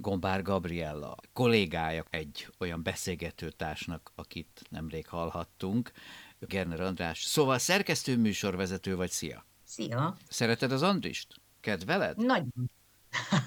Gombár Gabriella, kollégája egy olyan beszélgetőtársnak, akit nemrég hallhattunk, Gerner András. Szóval szerkesztő műsorvezető vagy, szia! Szia! Szereted az Andrist? Kedveled? Nagyon.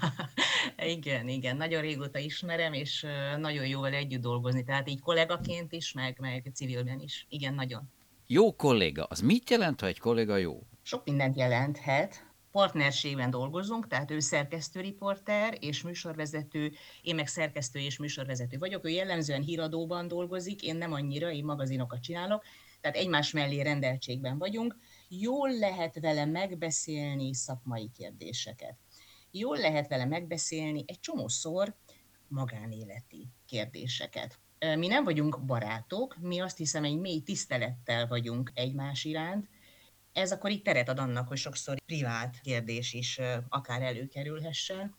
igen, igen, nagyon régóta ismerem, és nagyon jó vele együtt dolgozni, tehát így kollégaként is, meg, meg civilben is. Igen, nagyon. Jó kolléga, az mit jelent, ha egy kolléga jó? Sok mindent jelenthet. Partnerségben dolgozunk, tehát ő szerkesztőriporter és műsorvezető, én meg szerkesztő és műsorvezető vagyok. Ő jellemzően híradóban dolgozik, én nem annyira, én magazinokat csinálok, tehát egymás mellé rendeltségben vagyunk. Jól lehet vele megbeszélni szakmai kérdéseket. Jól lehet vele megbeszélni egy csomószor magánéleti kérdéseket. Mi nem vagyunk barátok, mi azt hiszem egy mély tisztelettel vagyunk egymás iránt, ez akkor így teret ad annak, hogy sokszor privát kérdés is akár előkerülhessen.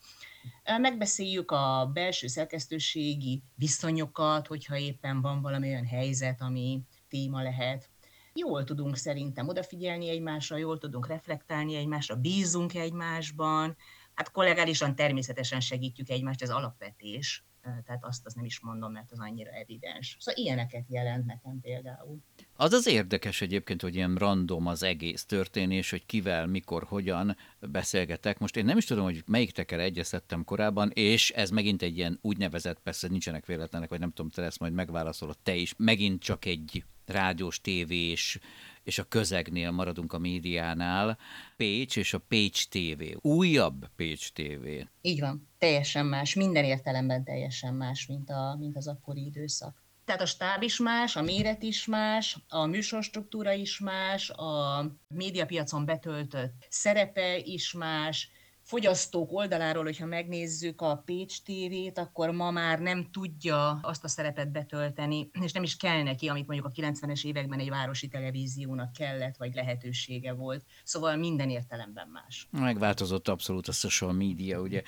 Megbeszéljük a belső szerkesztőségi viszonyokat, hogyha éppen van valami olyan helyzet, ami téma lehet. Jól tudunk szerintem odafigyelni egymásra, jól tudunk reflektálni egymásra, bízunk egymásban. Hát kollegálisan természetesen segítjük egymást, ez alapvetés. Tehát azt az nem is mondom, mert az annyira evidens. Szóval ilyeneket jelent nekem például. Az az érdekes egyébként, hogy ilyen random az egész történés, hogy kivel, mikor, hogyan beszélgetek. Most én nem is tudom, hogy melyiktekkel egyeztettem korábban, és ez megint egy ilyen úgynevezett, persze nincsenek véletlenek, vagy nem tudom, te ezt majd megválaszolod te is, megint csak egy rádiós, tévés, és a közegnél maradunk a médiánál, Pécs és a Pécs TV. Újabb Pécs TV. Így van, teljesen más, minden értelemben teljesen más, mint, a, mint az akkori időszak. Tehát a stáb is más, a méret is más, a műsorstruktúra is más, a médiapiacon betöltött szerepe is más, fogyasztók oldaláról, hogyha megnézzük a Pécs TV-t, akkor ma már nem tudja azt a szerepet betölteni, és nem is kell neki, amit mondjuk a 90-es években egy városi televíziónak kellett, vagy lehetősége volt. Szóval minden értelemben más. Megváltozott abszolút a social media, ugye.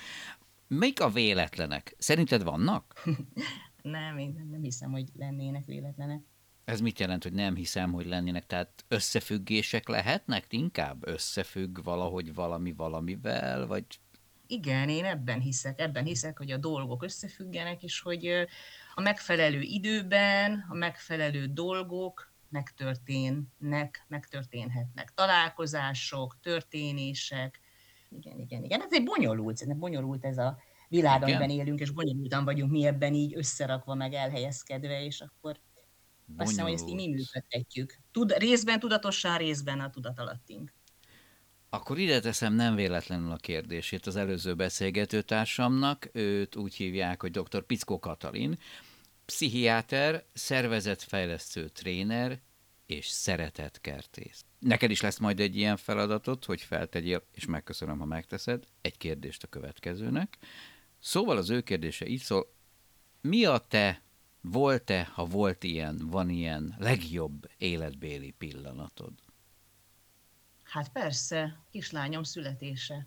Melyik a véletlenek? Szerinted vannak? Nem, én nem hiszem, hogy lennének véletlenek. Ez mit jelent, hogy nem hiszem, hogy lennének? Tehát összefüggések lehetnek? Inkább összefügg valahogy valami valamivel, vagy Igen, én ebben hiszek, ebben hiszek, hogy a dolgok összefüggenek, és hogy a megfelelő időben a megfelelő dolgok megtörténnek, megtörténhetnek. Találkozások, történések. Igen, igen, igen. Ez egy bonyolult, ez bonyolult ez a világ, Igen. amiben élünk, és bonyolultan vagyunk mi ebben így összerakva, meg elhelyezkedve, és akkor azt hiszem, hogy ezt így mi bonyolult. működtetjük. Tud, részben tudatosan, részben a tudatalattunk. Akkor ide teszem nem véletlenül a kérdését az előző beszélgetőtársamnak, őt úgy hívják, hogy dr. Pickó Katalin, pszichiáter, szervezetfejlesztő tréner és szeretetkertész. Neked is lesz majd egy ilyen feladatot, hogy feltegyél, és megköszönöm, ha megteszed, egy kérdést a következőnek. Szóval az ő kérdése így szól, mi a te, volt-e, ha volt ilyen, van ilyen legjobb életbéli pillanatod? Hát persze, kislányom születése.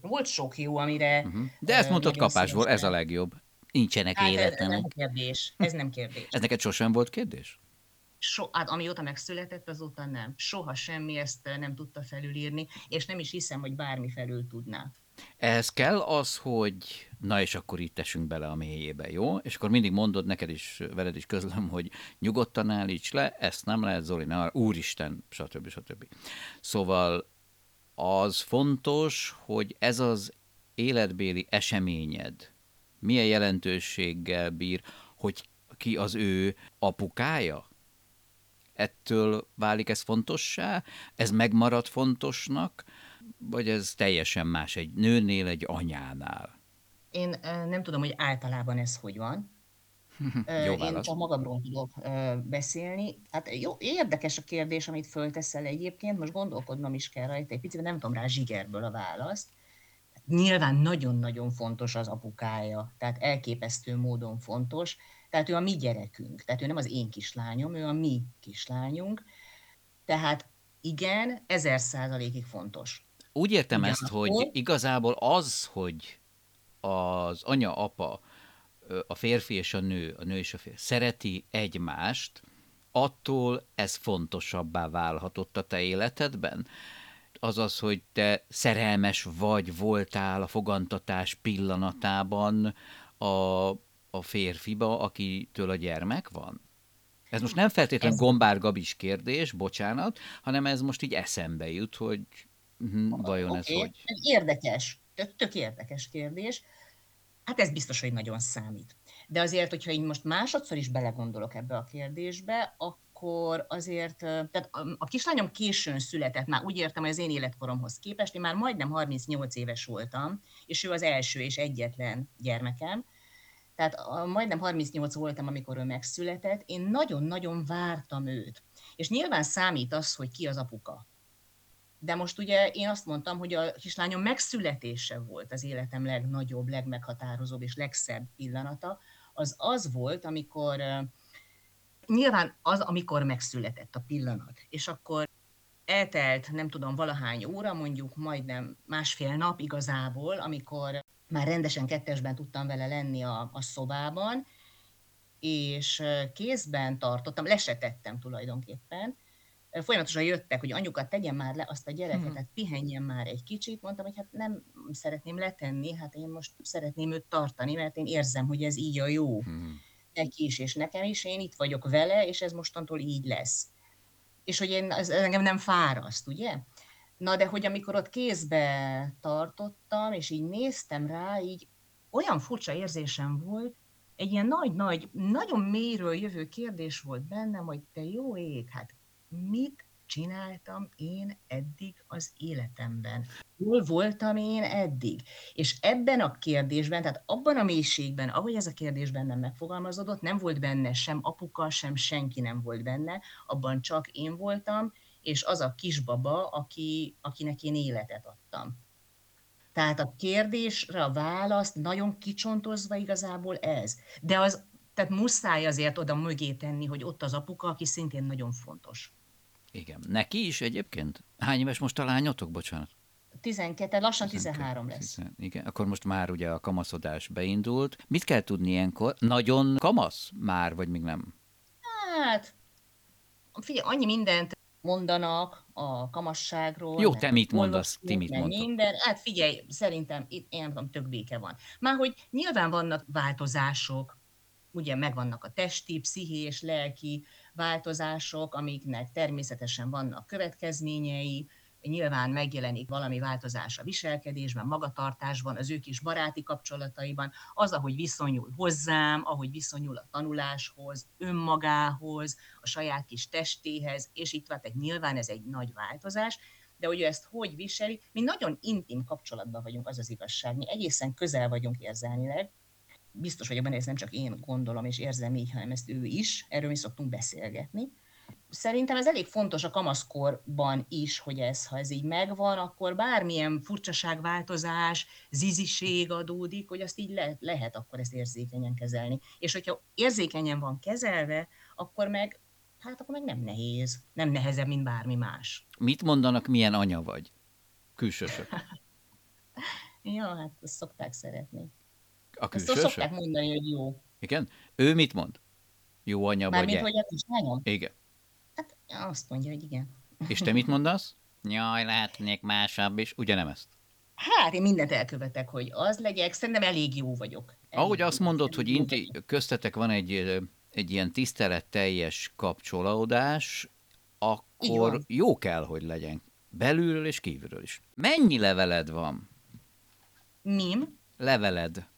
Volt sok jó, amire... Uh-huh. De ezt mondtad kapásból, ez a legjobb. Nincsenek Hát ez, ez nem kérdés, ez nem kérdés. Ez neked sosem volt kérdés? So, hát amióta megszületett, azóta nem. Soha semmi ezt nem tudta felülírni, és nem is hiszem, hogy bármi felül tudná. Ehhez kell az, hogy na és akkor itt tessünk bele a mélyébe, jó? És akkor mindig mondod, neked is, veled is közlöm, hogy nyugodtan állíts le, ezt nem lehet, Zoli, ne, úristen, stb. stb. Szóval az fontos, hogy ez az életbéli eseményed milyen jelentőséggel bír, hogy ki az ő apukája? Ettől válik ez fontossá? Ez megmarad fontosnak? Vagy ez teljesen más egy nőnél, egy anyánál? Én nem tudom, hogy általában ez hogy van. Jó Én csak magamról tudok beszélni. Hát jó, érdekes a kérdés, amit fölteszel egyébként, most gondolkodnom is kell rajta egy picit, nem tudom rá zsigerből a választ. Nyilván nagyon-nagyon fontos az apukája, tehát elképesztő módon fontos, Tehát ő a mi gyerekünk. Tehát ő nem az én kislányom, ő a mi kislányunk. Tehát igen, ezer százalékig fontos. Úgy értem Ugyanakkor... ezt, hogy igazából az, hogy az anya, apa, a férfi és a nő, a nő és a férfi szereti egymást, attól ez fontosabbá válhatott a te életedben? Azaz, hogy te szerelmes vagy, voltál a fogantatás pillanatában a, a férfiba, akitől a gyermek van? Ez most nem feltétlenül ez... Gombár Gabis kérdés, bocsánat, hanem ez most így eszembe jut, hogy hm, vajon okay. ez hogy? Érdekes, tök, tök érdekes kérdés. Hát ez biztos, hogy nagyon számít. De azért, hogyha én most másodszor is belegondolok ebbe a kérdésbe, akkor azért, tehát a kislányom későn született, már úgy értem, hogy az én életkoromhoz képest, én már majdnem 38 éves voltam, és ő az első és egyetlen gyermekem, tehát majdnem 38 voltam, amikor ő megszületett, én nagyon-nagyon vártam őt. És nyilván számít az, hogy ki az apuka. De most ugye én azt mondtam, hogy a kislányom megszületése volt az életem legnagyobb, legmeghatározóbb és legszebb pillanata. Az az volt, amikor nyilván az, amikor megszületett a pillanat. És akkor eltelt, nem tudom, valahány óra, mondjuk majdnem másfél nap igazából, amikor már rendesen kettesben tudtam vele lenni a, a szobában, és kézben tartottam, lesetettem tulajdonképpen, folyamatosan jöttek, hogy anyukat tegyen már le azt a gyereket, hmm. pihenjen már egy kicsit. Mondtam, hogy hát nem szeretném letenni, hát én most szeretném őt tartani, mert én érzem, hogy ez így a jó. Hmm. Neki is, és nekem is, én itt vagyok vele, és ez mostantól így lesz. És hogy én, ez engem nem fáraszt, ugye? Na de hogy amikor ott kézbe tartottam, és így néztem rá, így olyan furcsa érzésem volt, egy ilyen nagy-nagy, nagyon mélyről jövő kérdés volt bennem, hogy te jó ég, hát mit csináltam én eddig az életemben? Hol voltam én eddig? És ebben a kérdésben, tehát abban a mélységben, ahogy ez a kérdés bennem megfogalmazódott, nem volt benne sem apuka, sem senki nem volt benne, abban csak én voltam, és az a kisbaba, aki, akinek én életet adtam. Tehát a kérdésre a választ nagyon kicsontozva igazából ez. De az, tehát muszáj azért oda mögé tenni, hogy ott az apuka, aki szintén nagyon fontos. Igen. Neki is egyébként? Hány éves most a lányotok, bocsánat? 12, lassan 13 lesz. 10, igen, akkor most már ugye a kamaszodás beindult. Mit kell tudni ilyenkor? Nagyon kamasz már, vagy még nem? Hát, figyelj, annyi mindent mondanak a kamasságról. Jó, te mit mondasz? Ti mit mondasz? Minden. Hát figyelj, szerintem itt, én nem tudom, tök béke van. Már hogy nyilván vannak változások, ugye megvannak a testi, pszichés, lelki változások, amiknek természetesen vannak következményei, nyilván megjelenik valami változás a viselkedésben, magatartásban, az ők is baráti kapcsolataiban, az, ahogy viszonyul hozzám, ahogy viszonyul a tanuláshoz, önmagához, a saját kis testéhez, és itt van, tehát nyilván ez egy nagy változás, de hogy ő ezt hogy viseli, mi nagyon intim kapcsolatban vagyunk, az az igazság. Mi egészen közel vagyunk érzelmileg, biztos vagyok benne, ez nem csak én gondolom és érzem így, hanem ezt ő is, erről mi szoktunk beszélgetni. Szerintem ez elég fontos a kamaszkorban is, hogy ez, ha ez így megvan, akkor bármilyen furcsaságváltozás, ziziség adódik, hogy azt így le, lehet akkor ezt érzékenyen kezelni. És hogyha érzékenyen van kezelve, akkor meg, hát akkor meg nem nehéz, nem nehezebb, mint bármi más. Mit mondanak, milyen anya vagy? Külsősök. ja, hát ezt szokták szeretni. A külsősök? Ezt szokták mondani, hogy jó. Igen? Ő mit mond? Jó anya Mármint, vagy-e? hogy a kislányom? Igen. Hát azt mondja, hogy igen. És te mit mondasz? Jaj, lehetnék másabb is. Ugye nem ezt? Hát én mindent elkövetek, hogy az legyek. Szerintem elég jó vagyok. Elég Ahogy azt mondod, hogy inti, köztetek van egy, egy ilyen tiszteletteljes kapcsolódás, akkor jó kell, hogy legyen. Belülről és kívülről is. Mennyi leveled van? Mim? Leveled.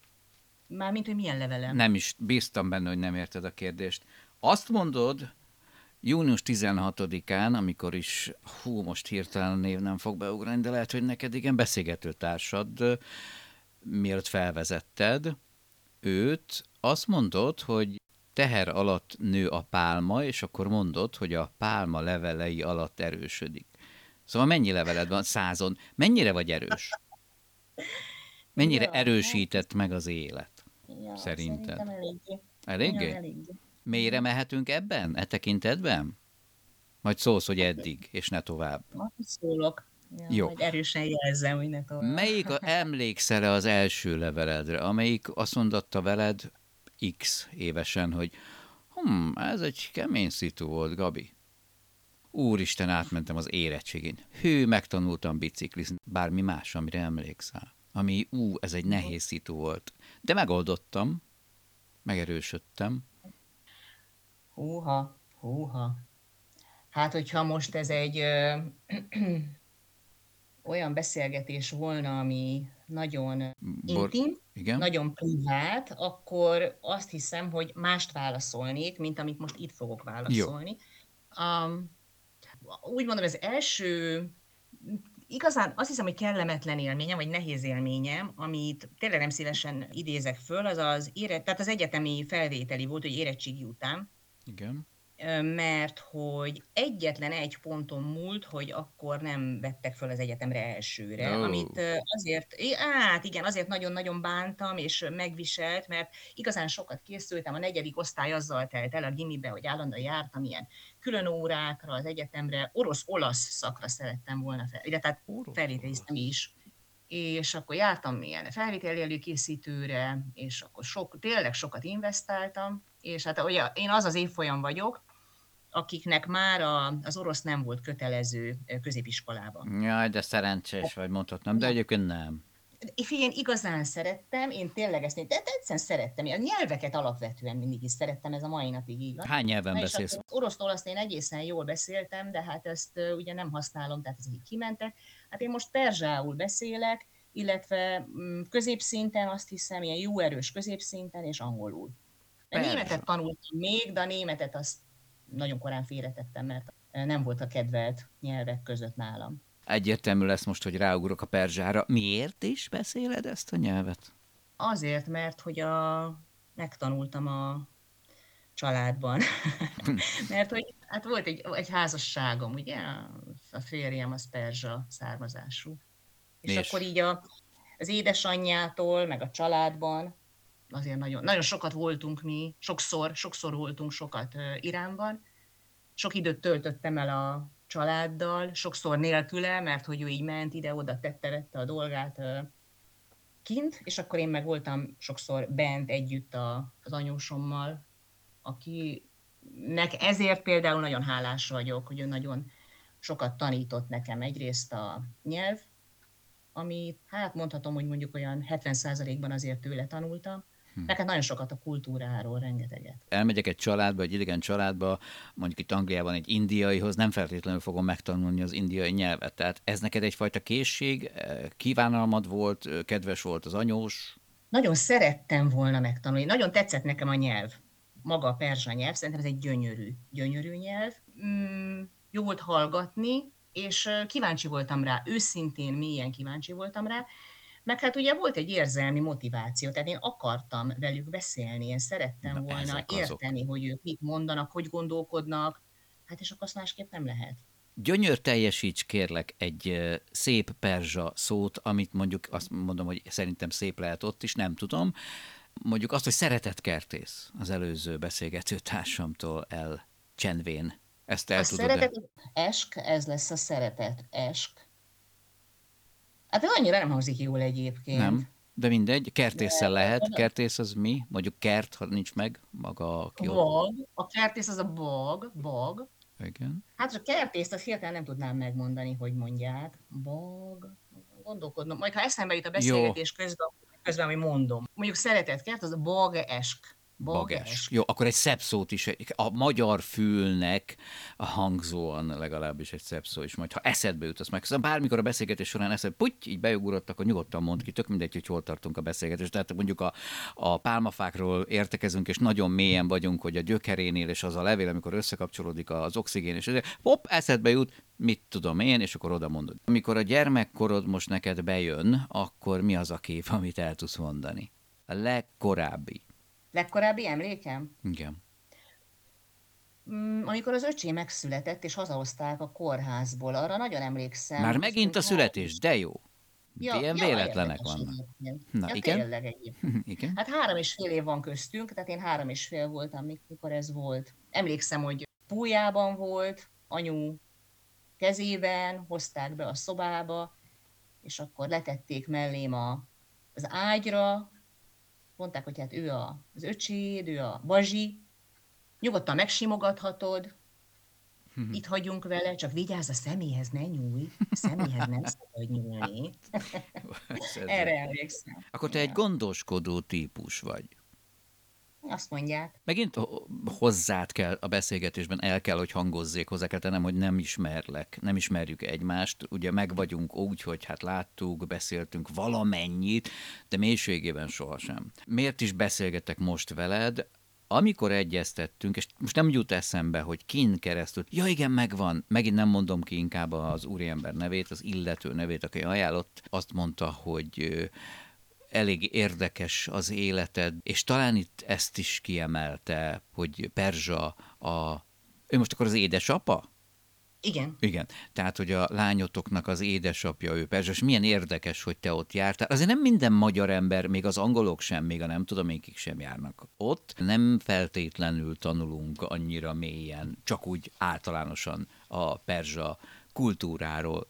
Mármint, hogy milyen levelem? Nem is, bíztam benne, hogy nem érted a kérdést. Azt mondod, június 16-án, amikor is, hú, most hirtelen név nem fog beugrani, de lehet, hogy neked igen, beszélgető társad, miért felvezetted őt, azt mondod, hogy teher alatt nő a pálma, és akkor mondod, hogy a pálma levelei alatt erősödik. Szóval mennyi leveled van százon? Mennyire vagy erős? Mennyire erősített meg az élet? Ja, szerinted? Szerintem eléggé. Eléggé? Eléggé. Mélyre mehetünk ebben? E tekintetben? Majd szólsz, hogy eddig, és ne tovább. Szólok. Ja, Jó. Majd erősen jelzem, hogy ne tovább. Melyik a, emlékszel-e az első leveledre, amelyik azt mondatta veled x évesen, hogy hm, ez egy kemény szitu volt, Gabi. Úristen, átmentem az érettségén. Hű, megtanultam biciklizni. Bármi más, amire emlékszel. Ami, ú, ez egy nehéz szitu volt. De megoldottam, megerősödtem. Húha, húha. Hát, hogyha most ez egy ö, olyan beszélgetés volna, ami nagyon Bor- intim, Igen? nagyon privát, akkor azt hiszem, hogy mást válaszolnék, mint amit most itt fogok válaszolni. Um, úgy mondom, az első, igazán azt hiszem, hogy kellemetlen élményem, vagy nehéz élményem, amit tényleg nem szívesen idézek föl, az az, ére, tehát az egyetemi felvételi volt, hogy érettségi után, Igen. Mert hogy egyetlen egy ponton múlt, hogy akkor nem vettek föl az egyetemre elsőre, Ó. amit azért, hát igen, azért nagyon-nagyon bántam és megviselt, mert igazán sokat készültem, a negyedik osztály azzal telt el a gimibe, hogy állandóan jártam ilyen külön órákra az egyetemre, orosz-olasz szakra szerettem volna fel, illetve tehát felvételiztem is, és akkor jártam ilyen felvételi előkészítőre, és akkor sok, tényleg sokat investáltam, és hát ugye én az az évfolyam vagyok, akiknek már a, az orosz nem volt kötelező középiskolában. Jaj, de szerencsés vagy, mondhatnám, de egyébként nem. Én igazán szerettem, én tényleg ezt, de egyszerűen szerettem, a nyelveket alapvetően mindig is szerettem, ez a mai napig így van. Hány nyelven Na beszélsz? akkor orosz-olaszt én egészen jól beszéltem, de hát ezt ugye nem használom, tehát ezek így kimentek. Hát én most perzsául beszélek, illetve mm, középszinten azt hiszem, ilyen jó erős középszinten és angolul. A németet tanultam még, de a németet azt nagyon korán félretettem, mert nem volt a kedvelt nyelvek között nálam. Egyértelmű lesz most, hogy ráugrok a perzsára. Miért is beszéled ezt a nyelvet? Azért, mert hogy a, megtanultam a családban. mert hogy hát volt egy, egy házasságom, ugye? A férjem az perzsa származású. És, És? és akkor így a, az édesanyjától, meg a családban, azért nagyon, nagyon sokat voltunk mi, sokszor, sokszor voltunk sokat Iránban. Sok időt töltöttem el a családdal, sokszor nélküle, mert hogy ő így ment ide-oda, tette-vette a dolgát kint, és akkor én meg voltam sokszor bent együtt a, az anyósommal, akinek ezért például nagyon hálás vagyok, hogy ő nagyon sokat tanított nekem egyrészt a nyelv, ami hát mondhatom, hogy mondjuk olyan 70%-ban azért tőle tanultam, hm. hát nagyon sokat a kultúráról, rengeteget. Elmegyek egy családba, egy idegen családba, mondjuk itt Angliában egy indiaihoz, nem feltétlenül fogom megtanulni az indiai nyelvet. Tehát ez neked egyfajta készség, kívánalmad volt, kedves volt az anyós, Nagyon szerettem volna megtanulni, nagyon tetszett nekem a nyelv, maga a perzsa nyelv, szerintem ez egy gyönyörű, gyönyörű nyelv. Mm, jó volt hallgatni, és kíváncsi voltam rá, őszintén, mélyen kíváncsi voltam rá, meg hát ugye volt egy érzelmi motiváció, tehát én akartam velük beszélni, én szerettem Na, volna ezek azok. érteni, hogy ők mit mondanak, hogy gondolkodnak, hát és akkor azt másképp nem lehet. Gyönyör teljesíts kérlek egy szép perzsa szót, amit mondjuk azt mondom, hogy szerintem szép lehet ott is, nem tudom. Mondjuk azt, hogy szeretetkertész az előző beszélgető társamtól el csendvén. Ezt el A tudod szeretet, esk, ez lesz a szeretet, esk. Hát ez annyira nem hangzik jól egyébként. Nem, de mindegy, kertésszel lehet. Kertész az mi? Mondjuk kert, ha nincs meg, maga aki ott. Bog, a kertész az a bog, bog. Igen. Hát a kertészt azt hirtelen nem tudnám megmondani, hogy mondják. Bog, gondolkodnom. Majd ha eszembe jut a beszélgetés közben, közben, ami mondom. Mondjuk szeretett kert, az a bog esk. Bages. Jó, akkor egy szebb szót is, a magyar fülnek a hangzóan legalábbis egy szebb szó is, majd ha eszedbe jut, azt meg szóval bármikor a beszélgetés során eszed, puty, így beugrott, akkor nyugodtan mond ki, tök mindegy, hogy hol tartunk a beszélgetés. Tehát mondjuk a, a pálmafákról értekezünk, és nagyon mélyen vagyunk, hogy a gyökerénél, és az a levél, amikor összekapcsolódik az oxigén, és ezért, hopp, eszedbe jut, mit tudom én, és akkor oda mondod. Amikor a gyermekkorod most neked bejön, akkor mi az a kép, amit el tudsz mondani? A legkorábbi. Legkorábbi emlékem? Igen. Mm, Amikor az öcsém megszületett, és hazahozták a kórházból, arra nagyon emlékszem. Már megint a mondta, születés, de jó. Ja, Ilyen ja, véletlenek vannak. Na, ja, igen? Tényleg egyébként. igen? Hát három és fél év van köztünk, tehát én három és fél voltam, mikor ez volt. Emlékszem, hogy pújában volt, anyu kezében, hozták be a szobába, és akkor letették mellém a, az ágyra, mondták, hogy hát ő a, az öcséd, ő a bazsi, nyugodtan megsimogathatod, mhm. itt hagyjunk vele, csak vigyázz a személyhez, ne nyúlj, a személyhez nem szabad nyúlni. Erre emlékszem. Akkor te egy gondoskodó típus vagy. Azt mondják. Megint hozzád kell a beszélgetésben, el kell, hogy hangozzék, hozzá kell tennem, hogy nem ismerlek, nem ismerjük egymást. Ugye meg vagyunk úgy, hogy hát láttuk, beszéltünk valamennyit, de mélységében sohasem. Miért is beszélgetek most veled? amikor egyeztettünk, és most nem jut eszembe, hogy kin keresztül, ja igen, megvan, megint nem mondom ki inkább az úriember nevét, az illető nevét, aki ajánlott, azt mondta, hogy elég érdekes az életed, és talán itt ezt is kiemelte, hogy Perzsa a... Ő most akkor az édesapa? Igen. Igen. Tehát, hogy a lányotoknak az édesapja ő Perzsa, és milyen érdekes, hogy te ott jártál. Azért nem minden magyar ember, még az angolok sem, még a nem tudom, kik sem járnak ott. Nem feltétlenül tanulunk annyira mélyen, csak úgy általánosan a perzsa kultúráról.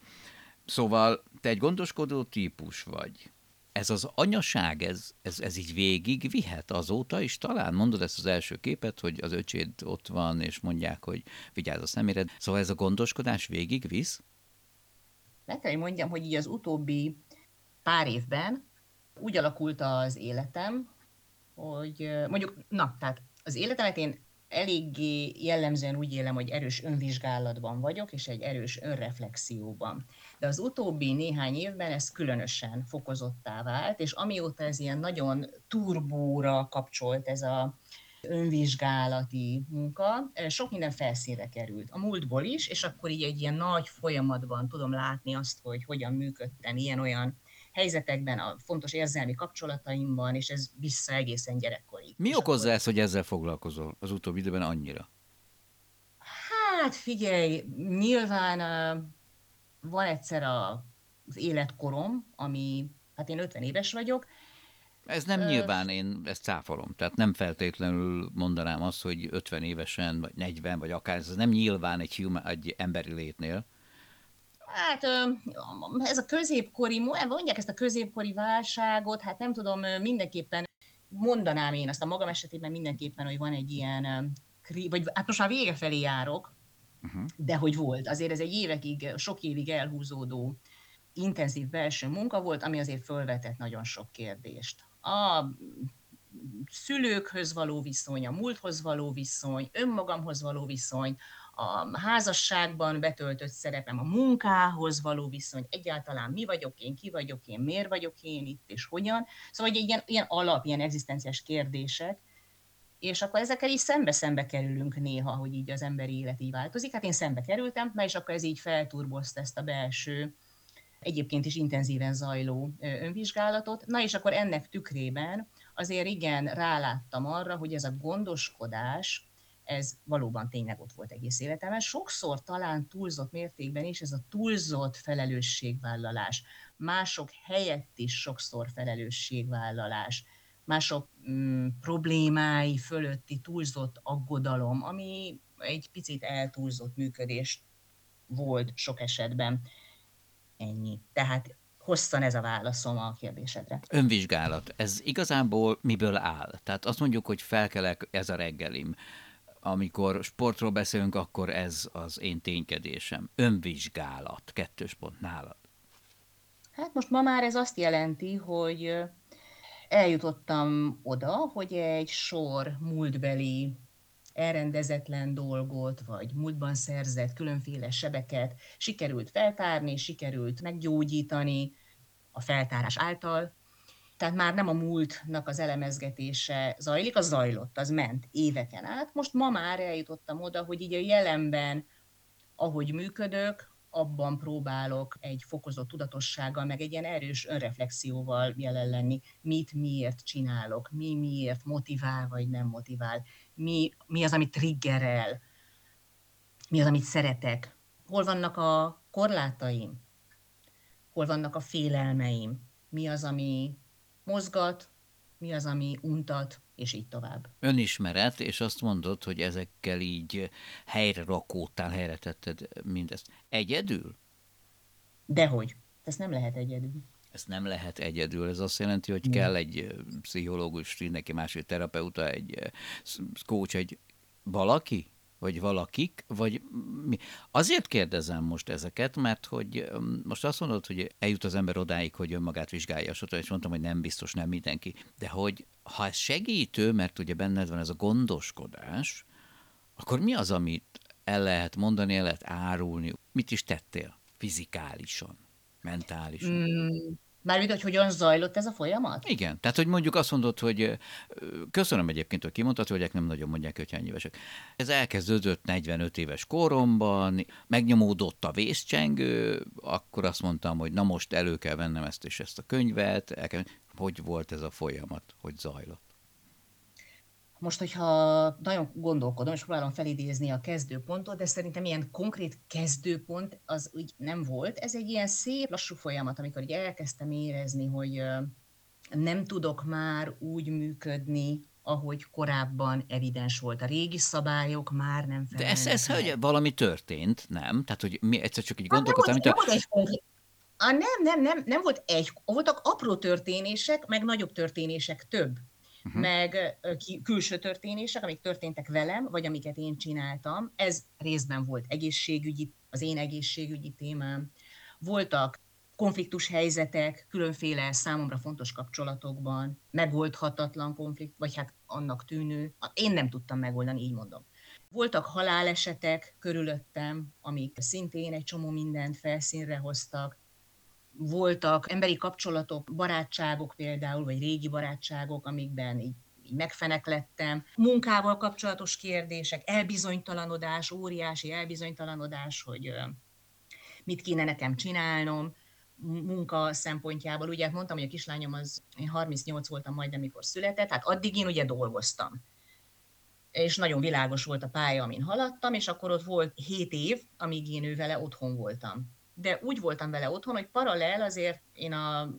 Szóval te egy gondoskodó típus vagy ez az anyaság, ez, ez, ez így végig vihet azóta is talán? Mondod ezt az első képet, hogy az öcséd ott van, és mondják, hogy vigyázz a szeméred. Szóval ez a gondoskodás végig visz? Meg kell, hogy mondjam, hogy így az utóbbi pár évben úgy alakult az életem, hogy mondjuk, na, tehát az életemet én eléggé jellemzően úgy élem, hogy erős önvizsgálatban vagyok, és egy erős önreflexióban. De az utóbbi néhány évben ez különösen fokozottá vált, és amióta ez ilyen nagyon turbóra kapcsolt ez a önvizsgálati munka, sok minden felszínre került. A múltból is, és akkor így egy ilyen nagy folyamatban tudom látni azt, hogy hogyan működtem ilyen-olyan helyzetekben, a fontos érzelmi kapcsolataimban, és ez vissza egészen gyerekkorig. Mi és okozza akkor... ezt, hogy ezzel foglalkozol az utóbbi időben annyira? Hát figyelj, nyilván uh, van egyszer a, az életkorom, ami, hát én 50 éves vagyok, ez nem nyilván, én ezt cáfolom. Tehát nem feltétlenül mondanám azt, hogy 50 évesen, vagy 40, vagy akár, ez nem nyilván egy, human, egy emberi létnél. Hát ez a középkori, mondják ezt a középkori válságot, hát nem tudom, mindenképpen mondanám én azt a magam esetében mindenképpen, hogy van egy ilyen, vagy hát most már vége felé járok, uh-huh. de hogy volt. Azért ez egy évekig, sok évig elhúzódó intenzív belső munka volt, ami azért fölvetett nagyon sok kérdést. A szülőkhöz való viszony, a múlthoz való viszony, önmagamhoz való viszony, a házasságban betöltött szerepem, a munkához való viszony, egyáltalán mi vagyok én, ki vagyok én, miért vagyok én itt, és hogyan. Szóval egy ilyen, ilyen alap, ilyen egzisztenciás kérdések, és akkor ezekkel is szembe-szembe kerülünk néha, hogy így az emberi élet így változik. Hát én szembe kerültem, na és akkor ez így felturbozta ezt a belső, egyébként is intenzíven zajló önvizsgálatot. Na és akkor ennek tükrében azért igen ráláttam arra, hogy ez a gondoskodás, ez valóban tényleg ott volt egész életemben. Sokszor talán túlzott mértékben is ez a túlzott felelősségvállalás, mások helyett is sokszor felelősségvállalás, mások mm, problémái fölötti túlzott aggodalom, ami egy picit eltúlzott működés volt sok esetben. Ennyi. Tehát hosszan ez a válaszom a kérdésedre. Önvizsgálat. Ez igazából miből áll? Tehát azt mondjuk, hogy felkelek, ez a reggelim amikor sportról beszélünk, akkor ez az én ténykedésem. Önvizsgálat, kettős pont nálad. Hát most ma már ez azt jelenti, hogy eljutottam oda, hogy egy sor múltbeli elrendezetlen dolgot, vagy múltban szerzett különféle sebeket sikerült feltárni, sikerült meggyógyítani a feltárás által, tehát már nem a múltnak az elemezgetése zajlik, az zajlott, az ment éveken át. Most ma már eljutottam oda, hogy így a jelenben, ahogy működök, abban próbálok egy fokozott tudatossággal, meg egy ilyen erős önreflexióval jelen lenni. Mit miért csinálok, mi miért motivál, vagy nem motivál, mi, mi az, amit triggerel, mi az, amit szeretek, hol vannak a korlátaim, hol vannak a félelmeim, mi az, ami mozgat, mi az, ami untat, és így tovább. Önismeret, és azt mondod, hogy ezekkel így helyre rakódtál, helyre tetted mindezt. Egyedül? Dehogy. Ezt nem lehet egyedül. Ez nem lehet egyedül. Ez azt jelenti, hogy kell egy pszichológus, neki másik terapeuta, egy coach, egy valaki? Vagy valakik, vagy mi? Azért kérdezem most ezeket, mert hogy most azt mondod, hogy eljut az ember odáig, hogy önmagát vizsgálja, és mondtam, hogy nem biztos, nem mindenki, de hogy ha ez segítő, mert ugye benned van ez a gondoskodás, akkor mi az, amit el lehet mondani, el lehet árulni? Mit is tettél fizikálisan, mentálisan? Mm, Mármint, hogy hogyan zajlott ez a folyamat? Igen, tehát hogy mondjuk azt mondod, hogy köszönöm egyébként, hogy kimondtad, hogy nem nagyon mondják, hogy hány évesek. Ez elkezdődött 45 éves koromban, megnyomódott a vészcsengő, akkor azt mondtam, hogy na most elő kell vennem ezt és ezt a könyvet, el kell... hogy volt ez a folyamat, hogy zajlott? Most, hogyha nagyon gondolkodom, és próbálom felidézni a kezdőpontot, de szerintem ilyen konkrét kezdőpont az úgy nem volt. Ez egy ilyen szép, lassú folyamat, amikor így elkezdtem érezni, hogy nem tudok már úgy működni, ahogy korábban evidens volt. A régi szabályok már nem felelnek. De ez, ez hogy valami történt, nem? Tehát, hogy mi egyszer csak így gondolkodtam, hát nem, volt egy konkrét, nem, nem, nem, nem volt egy, voltak apró történések, meg nagyobb történések több uh-huh. meg külső történések, amik történtek velem, vagy amiket én csináltam. Ez részben volt egészségügyi, az én egészségügyi témám. Voltak konfliktus helyzetek, különféle számomra fontos kapcsolatokban, megoldhatatlan konflikt, vagy hát annak tűnő. Én nem tudtam megoldani, így mondom. Voltak halálesetek körülöttem, amik szintén egy csomó mindent felszínre hoztak voltak emberi kapcsolatok, barátságok például, vagy régi barátságok, amikben így, így megfeneklettem. Munkával kapcsolatos kérdések, elbizonytalanodás, óriási elbizonytalanodás, hogy mit kéne nekem csinálnom, munka szempontjából. Ugye hát mondtam, hogy a kislányom az, én 38 voltam majd, amikor született, hát addig én ugye dolgoztam és nagyon világos volt a pálya, amin haladtam, és akkor ott volt 7 év, amíg én ő vele otthon voltam de úgy voltam vele otthon, hogy paralel azért én a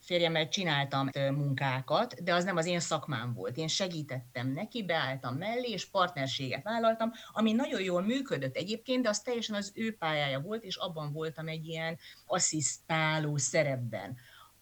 férjemmel csináltam munkákat, de az nem az én szakmám volt. Én segítettem neki, beálltam mellé, és partnerséget vállaltam, ami nagyon jól működött egyébként, de az teljesen az ő pályája volt, és abban voltam egy ilyen asszisztáló szerepben,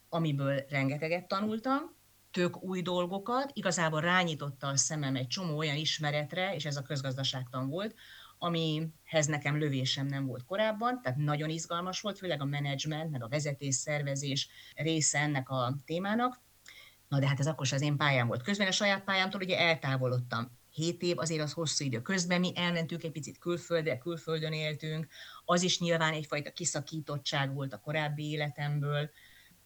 amiből rengeteget tanultam, tök új dolgokat, igazából rányította a szemem egy csomó olyan ismeretre, és ez a közgazdaságtan volt, amihez nekem lövésem nem volt korábban, tehát nagyon izgalmas volt, főleg a menedzsment, meg a vezetés, szervezés része ennek a témának. Na de hát ez akkor az én pályám volt. Közben a saját pályámtól ugye eltávolodtam. Hét év azért az hosszú idő. Közben mi elmentünk egy picit külföldre, külföldön éltünk, az is nyilván egyfajta kiszakítottság volt a korábbi életemből.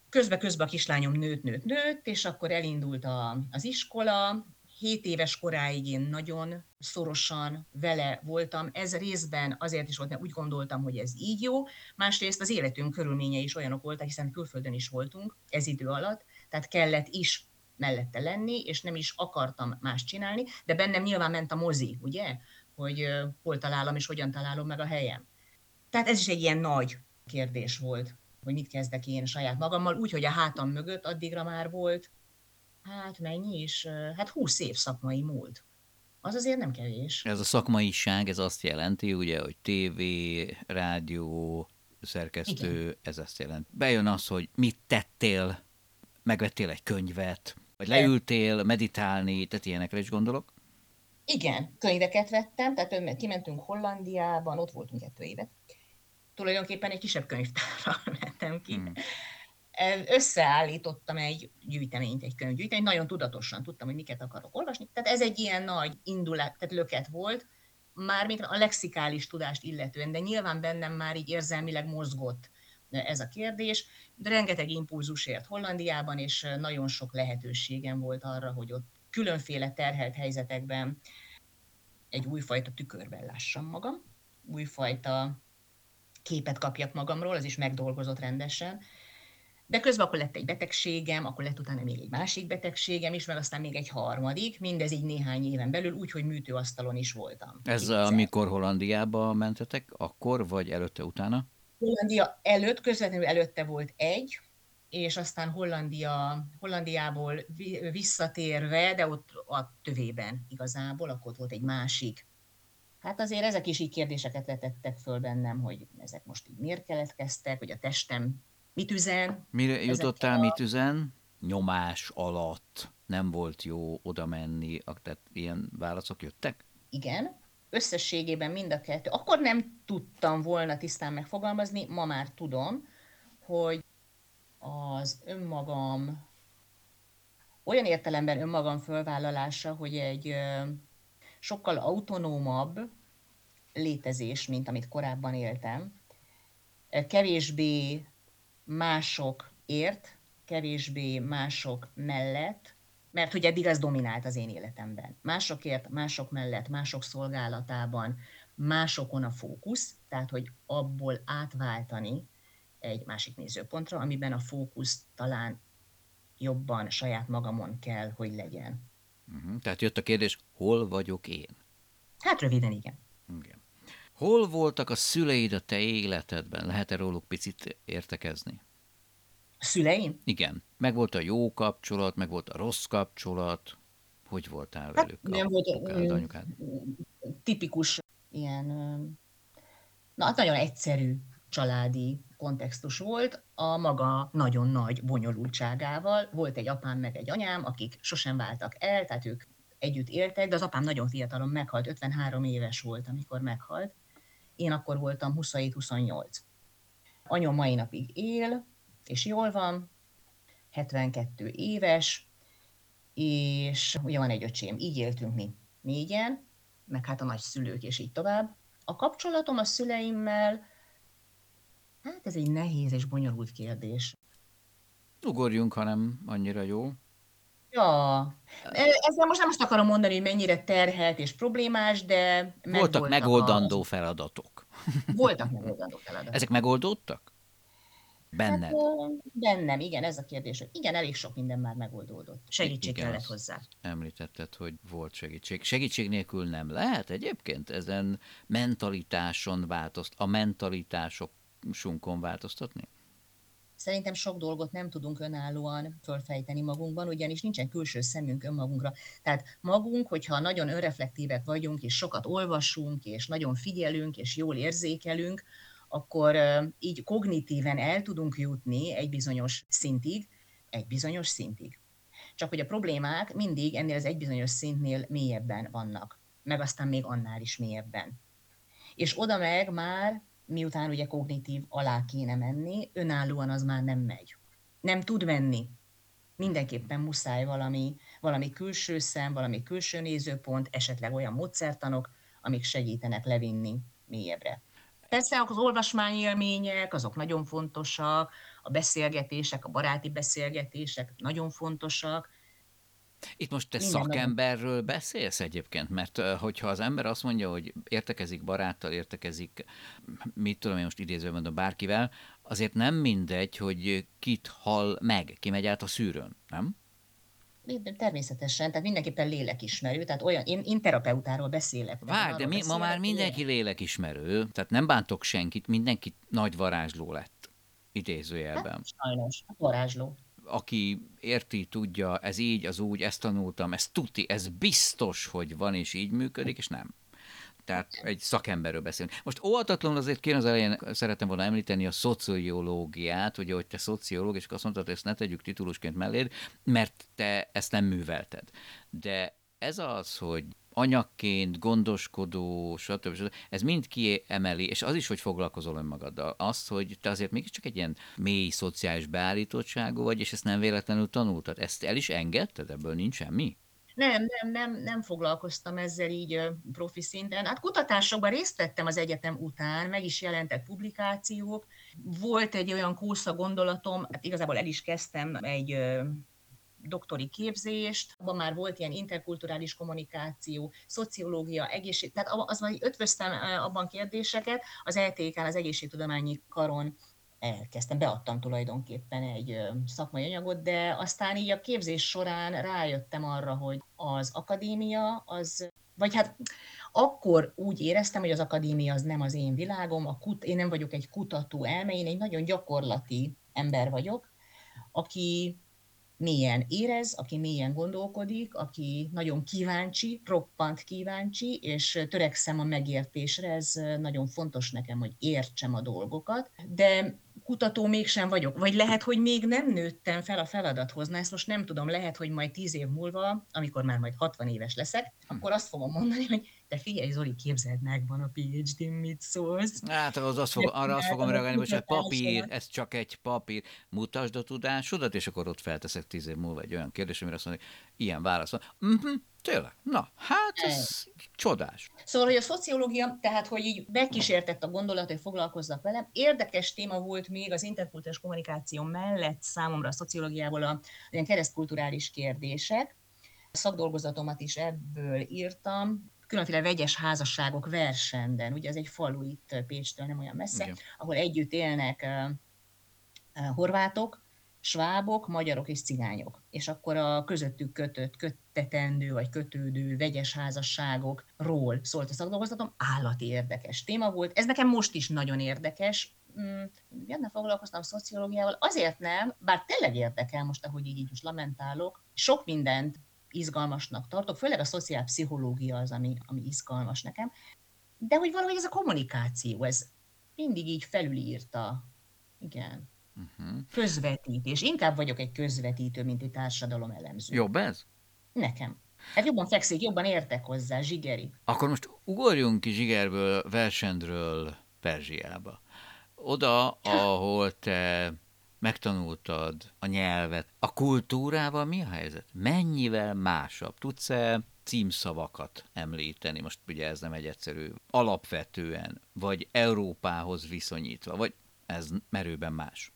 Közben-közben a kislányom nőtt, nőtt, nőtt, és akkor elindult a, az iskola, 7 éves koráig én nagyon szorosan vele voltam. Ez részben azért is volt, mert úgy gondoltam, hogy ez így jó, másrészt az életünk körülményei is olyanok voltak, hiszen külföldön is voltunk ez idő alatt, tehát kellett is mellette lenni, és nem is akartam más csinálni, de bennem nyilván ment a mozi, ugye, hogy hol találom és hogyan találom meg a helyem. Tehát ez is egy ilyen nagy kérdés volt, hogy mit kezdek én saját magammal, úgy, hogy a hátam mögött addigra már volt hát mennyi is, hát 20 év szakmai múlt. Az azért nem kevés. Ez a szakmaiság, ez azt jelenti, ugye, hogy tévé, rádió, szerkesztő, Igen. ez azt jelenti. Bejön az, hogy mit tettél, megvettél egy könyvet, vagy leültél meditálni, tehát ilyenekre is gondolok? Igen, könyveket vettem, tehát kimentünk Hollandiában, ott voltunk kettő évet. Tulajdonképpen egy kisebb könyvtárra mentem ki. Hmm összeállítottam egy gyűjteményt, egy könyvgyűjteményt, nagyon tudatosan tudtam, hogy miket akarok olvasni. Tehát ez egy ilyen nagy indulat, tehát löket volt, mármint a lexikális tudást illetően, de nyilván bennem már így érzelmileg mozgott ez a kérdés, de rengeteg impulzusért Hollandiában, és nagyon sok lehetőségem volt arra, hogy ott különféle terhelt helyzetekben egy újfajta tükörben lássam magam, újfajta képet kapjak magamról, az is megdolgozott rendesen, de közben akkor lett egy betegségem, akkor lett utána még egy másik betegségem is, meg aztán még egy harmadik, mindez így néhány éven belül, úgyhogy műtőasztalon is voltam. Ez Kétszer. amikor Hollandiába mentetek, akkor, vagy előtte-utána? Hollandia előtt, közvetlenül előtte volt egy, és aztán Hollandia, Hollandiából visszatérve, de ott a tövében igazából, akkor ott volt egy másik. Hát azért ezek is így kérdéseket letettek föl bennem, hogy ezek most így miért keletkeztek, hogy a testem mit üzen. Mire jutottál, a... mit üzen? Nyomás alatt nem volt jó oda menni, tehát ilyen válaszok jöttek? Igen, összességében mind a kettő. Akkor nem tudtam volna tisztán megfogalmazni, ma már tudom, hogy az önmagam, olyan értelemben önmagam fölvállalása, hogy egy sokkal autonómabb létezés, mint amit korábban éltem, kevésbé mások ért, kevésbé mások mellett, mert hogy eddig az dominált az én életemben. Másokért, mások mellett, mások szolgálatában, másokon a fókusz, tehát hogy abból átváltani egy másik nézőpontra, amiben a fókusz talán jobban saját magamon kell, hogy legyen. Uh-huh. Tehát jött a kérdés, hol vagyok én? Hát röviden igen. igen. Hol voltak a szüleid a te életedben? Lehet-e róluk picit értekezni? A szüleim? Igen. Meg volt a jó kapcsolat, meg volt a rossz kapcsolat. Hogy voltál hát velük? Nem volt apukád, anyukád? tipikus ilyen, na hát nagyon egyszerű családi kontextus volt, a maga nagyon nagy bonyolultságával. Volt egy apám meg egy anyám, akik sosem váltak el, tehát ők együtt éltek, de az apám nagyon fiatalon meghalt, 53 éves volt, amikor meghalt. Én akkor voltam 27-28. Anyom mai napig él, és jól van, 72 éves, és ugye van egy öcsém, így éltünk mi négyen, meg hát a nagyszülők, és így tovább. A kapcsolatom a szüleimmel Hát ez egy nehéz és bonyolult kérdés. Ugorjunk, ha nem annyira jó. Ja, ezzel most nem most akarom mondani, hogy mennyire terhelt és problémás, de Voltak megoldandó a... feladatok. Voltak megoldandó feladatok. Ezek megoldódtak? Benned? Hát, bennem, igen, ez a kérdés. Igen, elég sok minden már megoldódott. Segítség igen, kellett hozzá. Említetted, hogy volt segítség. Segítség nélkül nem lehet egyébként ezen mentalitáson változt, a mentalitások sunkon változtatni? Szerintem sok dolgot nem tudunk önállóan fölfejteni magunkban, ugyanis nincsen külső szemünk önmagunkra. Tehát magunk, hogyha nagyon önreflektívek vagyunk, és sokat olvasunk, és nagyon figyelünk, és jól érzékelünk, akkor így kognitíven el tudunk jutni egy bizonyos szintig, egy bizonyos szintig. Csak hogy a problémák mindig ennél az egy bizonyos szintnél mélyebben vannak, meg aztán még annál is mélyebben. És oda meg már miután ugye kognitív alá kéne menni, önállóan az már nem megy. Nem tud menni. Mindenképpen muszáj valami, valami külső szem, valami külső nézőpont, esetleg olyan módszertanok, amik segítenek levinni mélyebbre. Persze az olvasmányélmények, azok nagyon fontosak, a beszélgetések, a baráti beszélgetések nagyon fontosak, itt most te Minden szakemberről beszélsz egyébként, mert hogyha az ember azt mondja, hogy értekezik baráttal, értekezik, mit tudom én most idézőben mondom, bárkivel, azért nem mindegy, hogy kit hal meg, ki megy át a szűrőn, nem? Természetesen, tehát mindenképpen lélekismerő, tehát olyan, én, én terapeutáról beszélek. Várj, de mi, beszélek, ma már mindenki lélekismerő, tehát nem bántok senkit, mindenki nagy varázsló lett, idézőjelben. Hát, sajnos, varázsló aki érti, tudja, ez így, az úgy, ezt tanultam, ez tuti, ez biztos, hogy van és így működik, és nem. Tehát egy szakemberről beszélünk. Most óvatatlanul azért kéne az elején szeretem volna említeni a szociológiát, ugye, hogy te szociológ, és azt mondtad, hogy ezt ne tegyük titulusként melléd, mert te ezt nem művelted. De ez az, hogy anyagként, gondoskodó, stb. stb. Ez mind kiemeli, és az is, hogy foglalkozol önmagaddal. Azt, hogy te azért mégiscsak egy ilyen mély szociális beállítottságú vagy, és ezt nem véletlenül tanultad. Ezt el is engedted? Ebből nincs semmi? Nem, nem, nem, nem foglalkoztam ezzel így profi szinten. Hát kutatásokban részt vettem az egyetem után, meg is jelentek publikációk. Volt egy olyan kursza gondolatom, hát igazából el is kezdtem egy doktori képzést, abban már volt ilyen interkulturális kommunikáció, szociológia, egészség, tehát az már ötvöztem abban kérdéseket, az LTK, az egészségtudományi karon elkezdtem, beadtam tulajdonképpen egy szakmai anyagot, de aztán így a képzés során rájöttem arra, hogy az akadémia az vagy hát akkor úgy éreztem, hogy az akadémia az nem az én világom, a kut, én nem vagyok egy kutató elme, én egy nagyon gyakorlati ember vagyok, aki mélyen érez, aki mélyen gondolkodik, aki nagyon kíváncsi, roppant kíváncsi, és törekszem a megértésre, ez nagyon fontos nekem, hogy értsem a dolgokat, de kutató mégsem vagyok. Vagy lehet, hogy még nem nőttem fel a feladathoz. Na ezt most nem tudom, lehet, hogy majd tíz év múlva, amikor már majd 60 éves leszek, akkor azt fogom mondani, hogy de figyelj, Zoli, képzeld meg, van a phd mit szólsz? Hát az azt fog, arra azt fogom reagálni, hogy ez papír, ez csak egy papír. Mutasd a tudásodat, és akkor ott felteszek tíz év múlva egy olyan kérdés, amire azt mondja, ilyen válasz van. Uh-huh, tényleg, na, hát ez csodás. Szóval, hogy a szociológia, tehát, hogy így megkísértett a gondolat, hogy foglalkozzak velem. Érdekes téma volt még az interkultúrás kommunikáció mellett számomra a szociológiából a ilyen keresztkulturális kérdések. A szakdolgozatomat is ebből írtam, különféle vegyes házasságok Versenden, ugye ez egy falu itt Pécstől, nem olyan messze, Igen. ahol együtt élnek horvátok, svábok, magyarok és cigányok. És akkor a közöttük kötött, köttetendő vagy kötődő vegyes házasságokról szólt a szakdolgozatom, állati érdekes téma volt. Ez nekem most is nagyon érdekes, mm, miért nem foglalkoztam szociológiával? Azért nem, bár tényleg érdekel most, ahogy így, így most lamentálok. Sok mindent izgalmasnak tartok, főleg a szociálpszichológia az, ami, ami izgalmas nekem, de hogy valahogy ez a kommunikáció, ez mindig így felülírta. Igen. Uh-huh. Közvetítés. Inkább vagyok egy közvetítő, mint egy társadalom elemző. Jobb ez? Nekem. Hát jobban fekszik, jobban értek hozzá, zsigeri. Akkor most ugorjunk ki zsigerből, versendről Perzsiába. Oda, ahol te megtanultad a nyelvet. A kultúrával mi a helyzet? Mennyivel másabb? Tudsz-e címszavakat említeni? Most ugye ez nem egy egyszerű. Alapvetően, vagy Európához viszonyítva, vagy ez merőben más?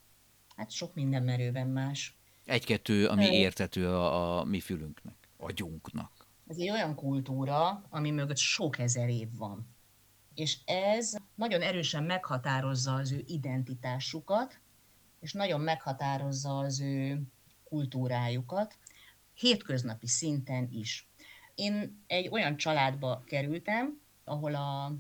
Hát sok minden merőben más. Egy-kettő, ami értető a, a mi fülünknek, agyunknak. Ez egy olyan kultúra, ami mögött sok ezer év van. És ez nagyon erősen meghatározza az ő identitásukat, és nagyon meghatározza az ő kultúrájukat, hétköznapi szinten is. Én egy olyan családba kerültem, ahol a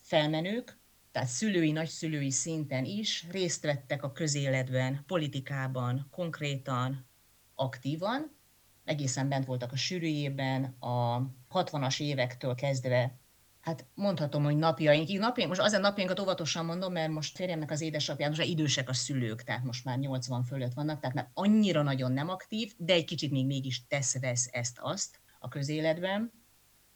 felmenők, tehát szülői, nagyszülői szinten is részt vettek a közéletben, politikában, konkrétan, aktívan, egészen bent voltak a sűrűjében, a 60-as évektől kezdve hát mondhatom, hogy napjainkig, napjaink, most azért napjainkat óvatosan mondom, mert most férjemnek az édesapján most idősek a szülők, tehát most már 80 fölött vannak, tehát már annyira nagyon nem aktív, de egy kicsit még mégis tesz-vesz ezt-azt a közéletben,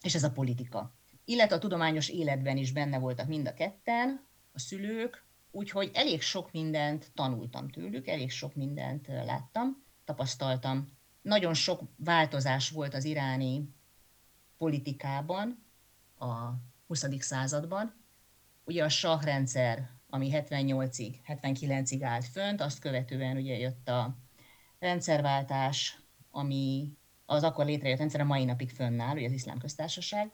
és ez a politika. Illetve a tudományos életben is benne voltak mind a ketten, a szülők, úgyhogy elég sok mindent tanultam tőlük, elég sok mindent láttam, tapasztaltam. Nagyon sok változás volt az iráni politikában, a 20. században. Ugye a sahrendszer, ami 78-ig, 79-ig állt fönt, azt követően ugye jött a rendszerváltás, ami az akkor létrejött rendszer a mai napig fönnáll, ugye az iszlám köztársaság.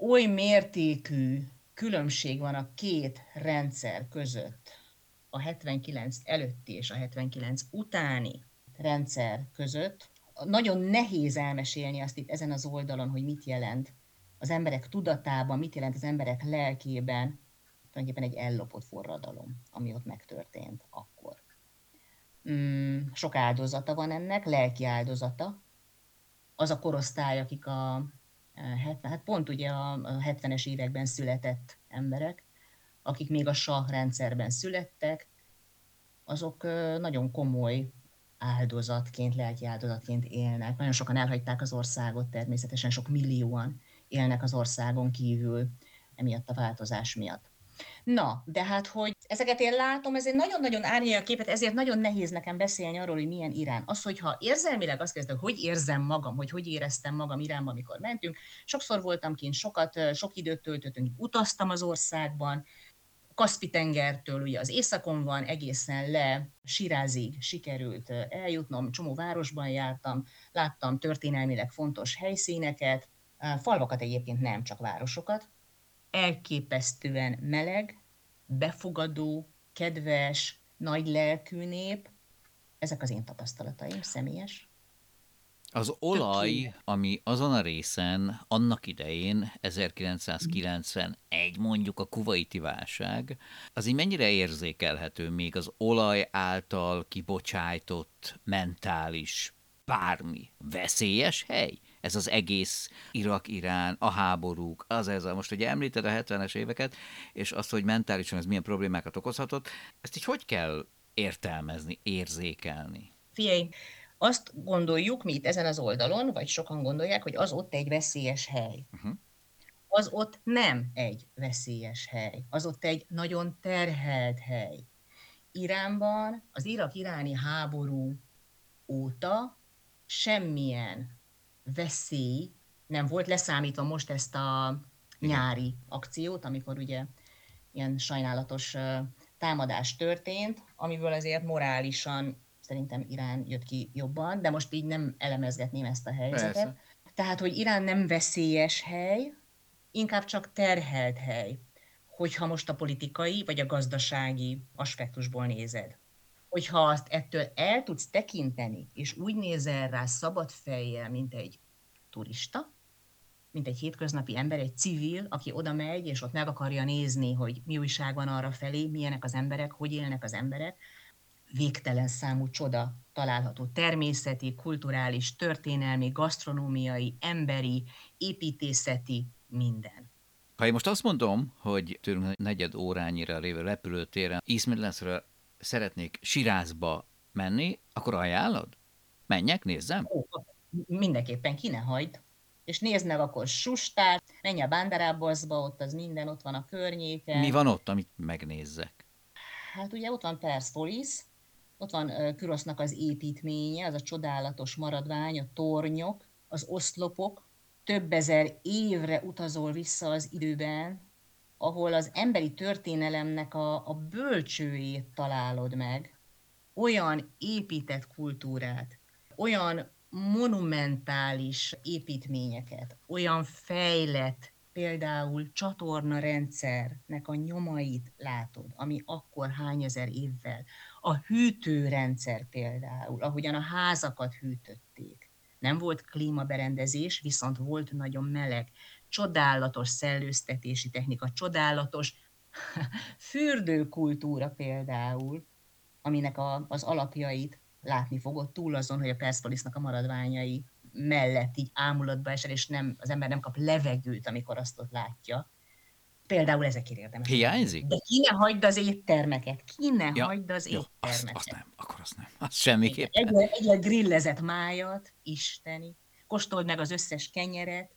Oly mértékű különbség van a két rendszer között, a 79 előtti és a 79 utáni rendszer között. Nagyon nehéz elmesélni azt itt ezen az oldalon, hogy mit jelent az emberek tudatában, mit jelent az emberek lelkében, tulajdonképpen egy ellopott forradalom, ami ott megtörtént akkor. Mm, sok áldozata van ennek, lelki áldozata. Az a korosztály, akik a 70, hát pont ugye a 70-es években született emberek, akik még a sah rendszerben születtek, azok nagyon komoly áldozatként, lelki áldozatként élnek. Nagyon sokan elhagyták az országot természetesen, sok millióan élnek az országon kívül emiatt a változás miatt. Na, de hát, hogy ezeket én látom, ez egy nagyon-nagyon árnyalja a képet, ezért nagyon nehéz nekem beszélni arról, hogy milyen Irán. Az, hogyha érzelmileg azt kezdem, hogy érzem magam, hogy hogy éreztem magam Iránban, amikor mentünk. Sokszor voltam kint, sokat, sok időt töltöttünk, utaztam az országban, Kaszpi-tengertől ugye az északon van, egészen le Sirázig sikerült eljutnom, csomó városban jártam, láttam történelmileg fontos helyszíneket, falvakat egyébként nem, csak városokat. Elképesztően meleg, befogadó, kedves, nagy lelkű nép. Ezek az én tapasztalataim, személyes. Az olaj, ami azon a részen annak idején, 1991 mondjuk a kuvaiti válság, az így mennyire érzékelhető még az olaj által kibocsájtott mentális bármi veszélyes hely? Ez az egész Irak-Irán, a háborúk, az ez a, most ugye említed a 70-es éveket, és azt, hogy mentálisan ez milyen problémákat okozhatott, ezt így hogy kell értelmezni, érzékelni? Figyelj, azt gondoljuk mi itt ezen az oldalon, vagy sokan gondolják, hogy az ott egy veszélyes hely. Uh-huh. Az ott nem egy veszélyes hely, az ott egy nagyon terhelt hely. Iránban az irak-iráni háború óta semmilyen veszély nem volt, leszámítva most ezt a nyári akciót, amikor ugye ilyen sajnálatos támadás történt, amiből azért morálisan szerintem Irán jött ki jobban, de most így nem elemezgetném ezt a helyzetet. Persze. Tehát, hogy Irán nem veszélyes hely, inkább csak terhelt hely, hogyha most a politikai vagy a gazdasági aspektusból nézed. Hogyha azt ettől el tudsz tekinteni, és úgy nézel rá szabad fejjel, mint egy turista, mint egy hétköznapi ember, egy civil, aki oda megy, és ott meg akarja nézni, hogy mi újság van arra felé, milyenek az emberek, hogy élnek az emberek, végtelen számú csoda található természeti, kulturális, történelmi, gasztronómiai, emberi, építészeti, minden. Ha én most azt mondom, hogy tőlünk negyed órányira lévő repülőtéren East szeretnék Sirázba menni, akkor ajánlod? Menjek, nézzem? Ó, mindenképpen ki ne hagyd. És nézd meg akkor Sustát, menj a Bandarábozba, ott az minden, ott van a környéken. Mi van ott, amit megnézzek? Hát ugye ott van Perspolis, ott van Kürosznak az építménye, az a csodálatos maradvány, a tornyok, az oszlopok, több ezer évre utazol vissza az időben, ahol az emberi történelemnek a, a bölcsőjét találod meg, olyan épített kultúrát, olyan monumentális építményeket, olyan fejlett például csatorna rendszernek a nyomait látod, ami akkor hány ezer évvel, a hűtőrendszer például, ahogyan a házakat hűtötték. Nem volt klímaberendezés, viszont volt nagyon meleg. Csodálatos szellőztetési technika, csodálatos fürdőkultúra például, aminek a, az alapjait látni fogod túl azon, hogy a Perspolisnak a maradványai mellett így ámulatba esel, és nem, az ember nem kap levegőt, amikor azt ott látja. Például ezekért érdemes. Hiányzik? De ki ne hagyd az éttermeket, ki ne ja, hagyd az jó, éttermeket. Azt, azt nem, akkor azt nem. Azt semmiképpen. Egyel, egyel grillezett májat, isteni, kóstold meg az összes kenyeret,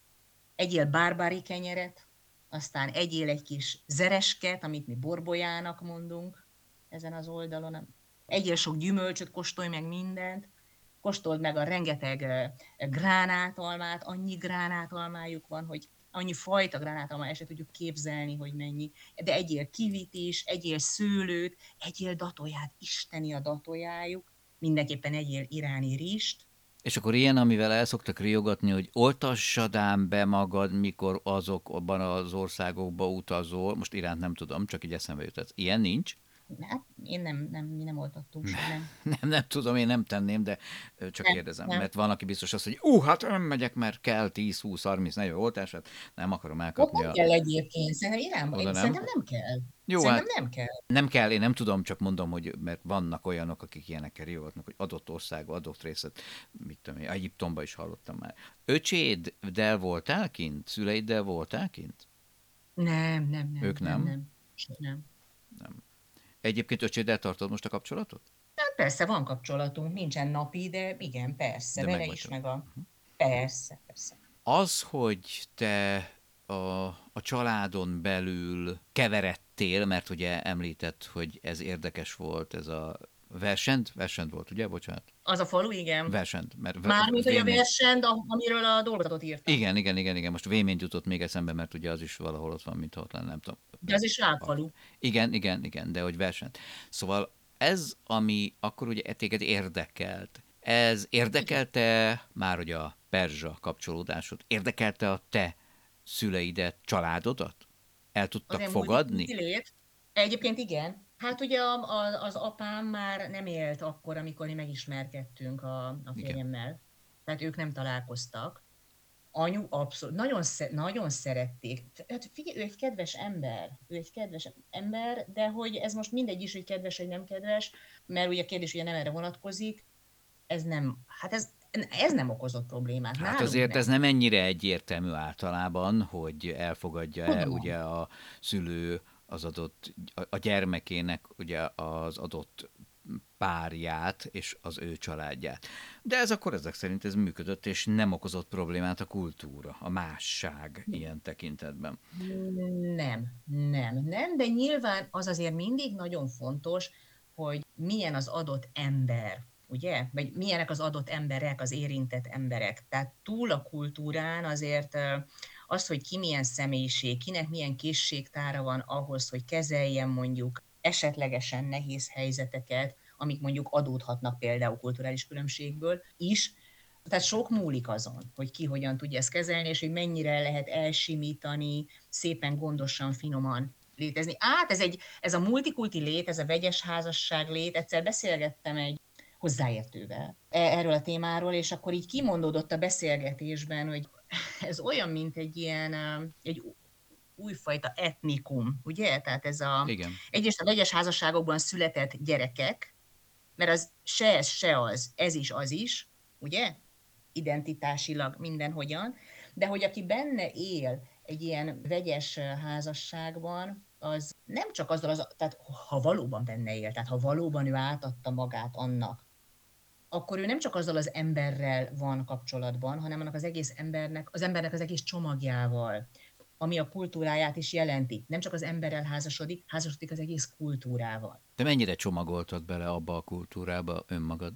egyél bárbári kenyeret, aztán egyél egy kis zeresket, amit mi borbolyának mondunk ezen az oldalon, egyél sok gyümölcsöt, kóstolj meg mindent, kóstold meg a rengeteg gránátalmát, annyi gránátalmájuk van, hogy annyi fajta gránátalma, el se tudjuk képzelni, hogy mennyi. De egyél kivit is, egyél szőlőt, egyél datóját, isteni a datójájuk, mindenképpen egyél iráni rist, és akkor ilyen, amivel el szoktak riogatni, hogy oltassad ám be magad, mikor azokban az országokba utazol, most iránt nem tudom, csak így eszembe jut. Ilyen nincs? Hát én nem, nem, mi nem oltattunk nem. nem. Nem tudom, én nem tenném, de csak nem, kérdezem, nem. mert van, aki biztos azt, hogy ú, hát nem megyek, mert kell 10, 20, 30, 40 oltását, nem akarom elkapni. Ott a... kell egyébként, szerintem én nem, nem? szerintem nem kell. Jó, szerintem hát nem kell. Nem kell, én nem tudom, csak mondom, hogy mert vannak olyanok, akik ilyenekkel riogatnak, hogy adott ország, adott részet, mit tudom én, Egyiptomban is hallottam már. Öcséddel voltál kint? Szüleiddel voltál kint? Nem, nem, nem. Ők nem? Nem. nem. nem. nem. Egyébként öcséddel tartod most a kapcsolatot? Hát persze, van kapcsolatunk, nincsen napi, de igen, persze, de vele is, meg a... Uh-huh. Persze, persze. Az, hogy te a, a családon belül keveredtél, mert ugye említett, hogy ez érdekes volt, ez a Versent? Versent volt, ugye? Bocsánat. Az a falu, igen. Versent. Mert Mármint, hogy a versent, amiről a dolgozatot írtam. Igen, igen, igen, igen. Most véményt jutott még eszembe, mert ugye az is valahol ott van, mint ott lenne, nem tudom. De az is rákfalu. Igen, igen, igen, de hogy versent. Szóval ez, ami akkor ugye téged érdekelt, ez érdekelte már, hogy a perzsa kapcsolódásod, érdekelte a te szüleidet, családodat? El tudtak Azért fogadni? Egyébként igen. Hát ugye a, a, az apám már nem élt akkor, amikor mi megismerkedtünk a, a férjemmel. tehát ők nem találkoztak. Anyu abszolút, nagyon, nagyon szerették. Hát figyelj, ő egy kedves ember, ő egy kedves ember, de hogy ez most mindegy is, hogy kedves vagy nem kedves, mert ugye a kérdés ugye nem erre vonatkozik, ez nem, hát ez, ez nem okozott problémát. Hát azért nem. ez nem ennyire egyértelmű általában, hogy elfogadja-e ugye a szülő az adott, a gyermekének ugye az adott párját és az ő családját. De ez akkor ezek szerint ez működött, és nem okozott problémát a kultúra, a másság ilyen tekintetben. Nem, nem, nem, de nyilván az azért mindig nagyon fontos, hogy milyen az adott ember, ugye? Vagy milyenek az adott emberek, az érintett emberek. Tehát túl a kultúrán azért az, hogy ki milyen személyiség, kinek milyen készségtára van ahhoz, hogy kezeljen mondjuk esetlegesen nehéz helyzeteket, amik mondjuk adódhatnak például kulturális különbségből is, tehát sok múlik azon, hogy ki hogyan tudja ezt kezelni, és hogy mennyire lehet elsimítani, szépen, gondosan, finoman létezni. Át, ez, egy, ez a multikulti lét, ez a vegyes házasság lét, egyszer beszélgettem egy hozzáértővel e, erről a témáról, és akkor így kimondódott a beszélgetésben, hogy ez olyan, mint egy ilyen egy újfajta etnikum, ugye? Tehát ez a... Igen. Egyrészt a vegyes házasságokban született gyerekek, mert az se ez, se az, ez is, az is, ugye? Identitásilag mindenhogyan, de hogy aki benne él egy ilyen vegyes házasságban, az nem csak azzal, az, tehát ha valóban benne él, tehát ha valóban ő átadta magát annak, akkor ő nem csak azzal az emberrel van kapcsolatban, hanem annak az egész embernek, az embernek az egész csomagjával, ami a kultúráját is jelenti. Nem csak az emberrel házasodik, házasodik az egész kultúrával. De mennyire csomagoltad bele abba a kultúrába önmagad?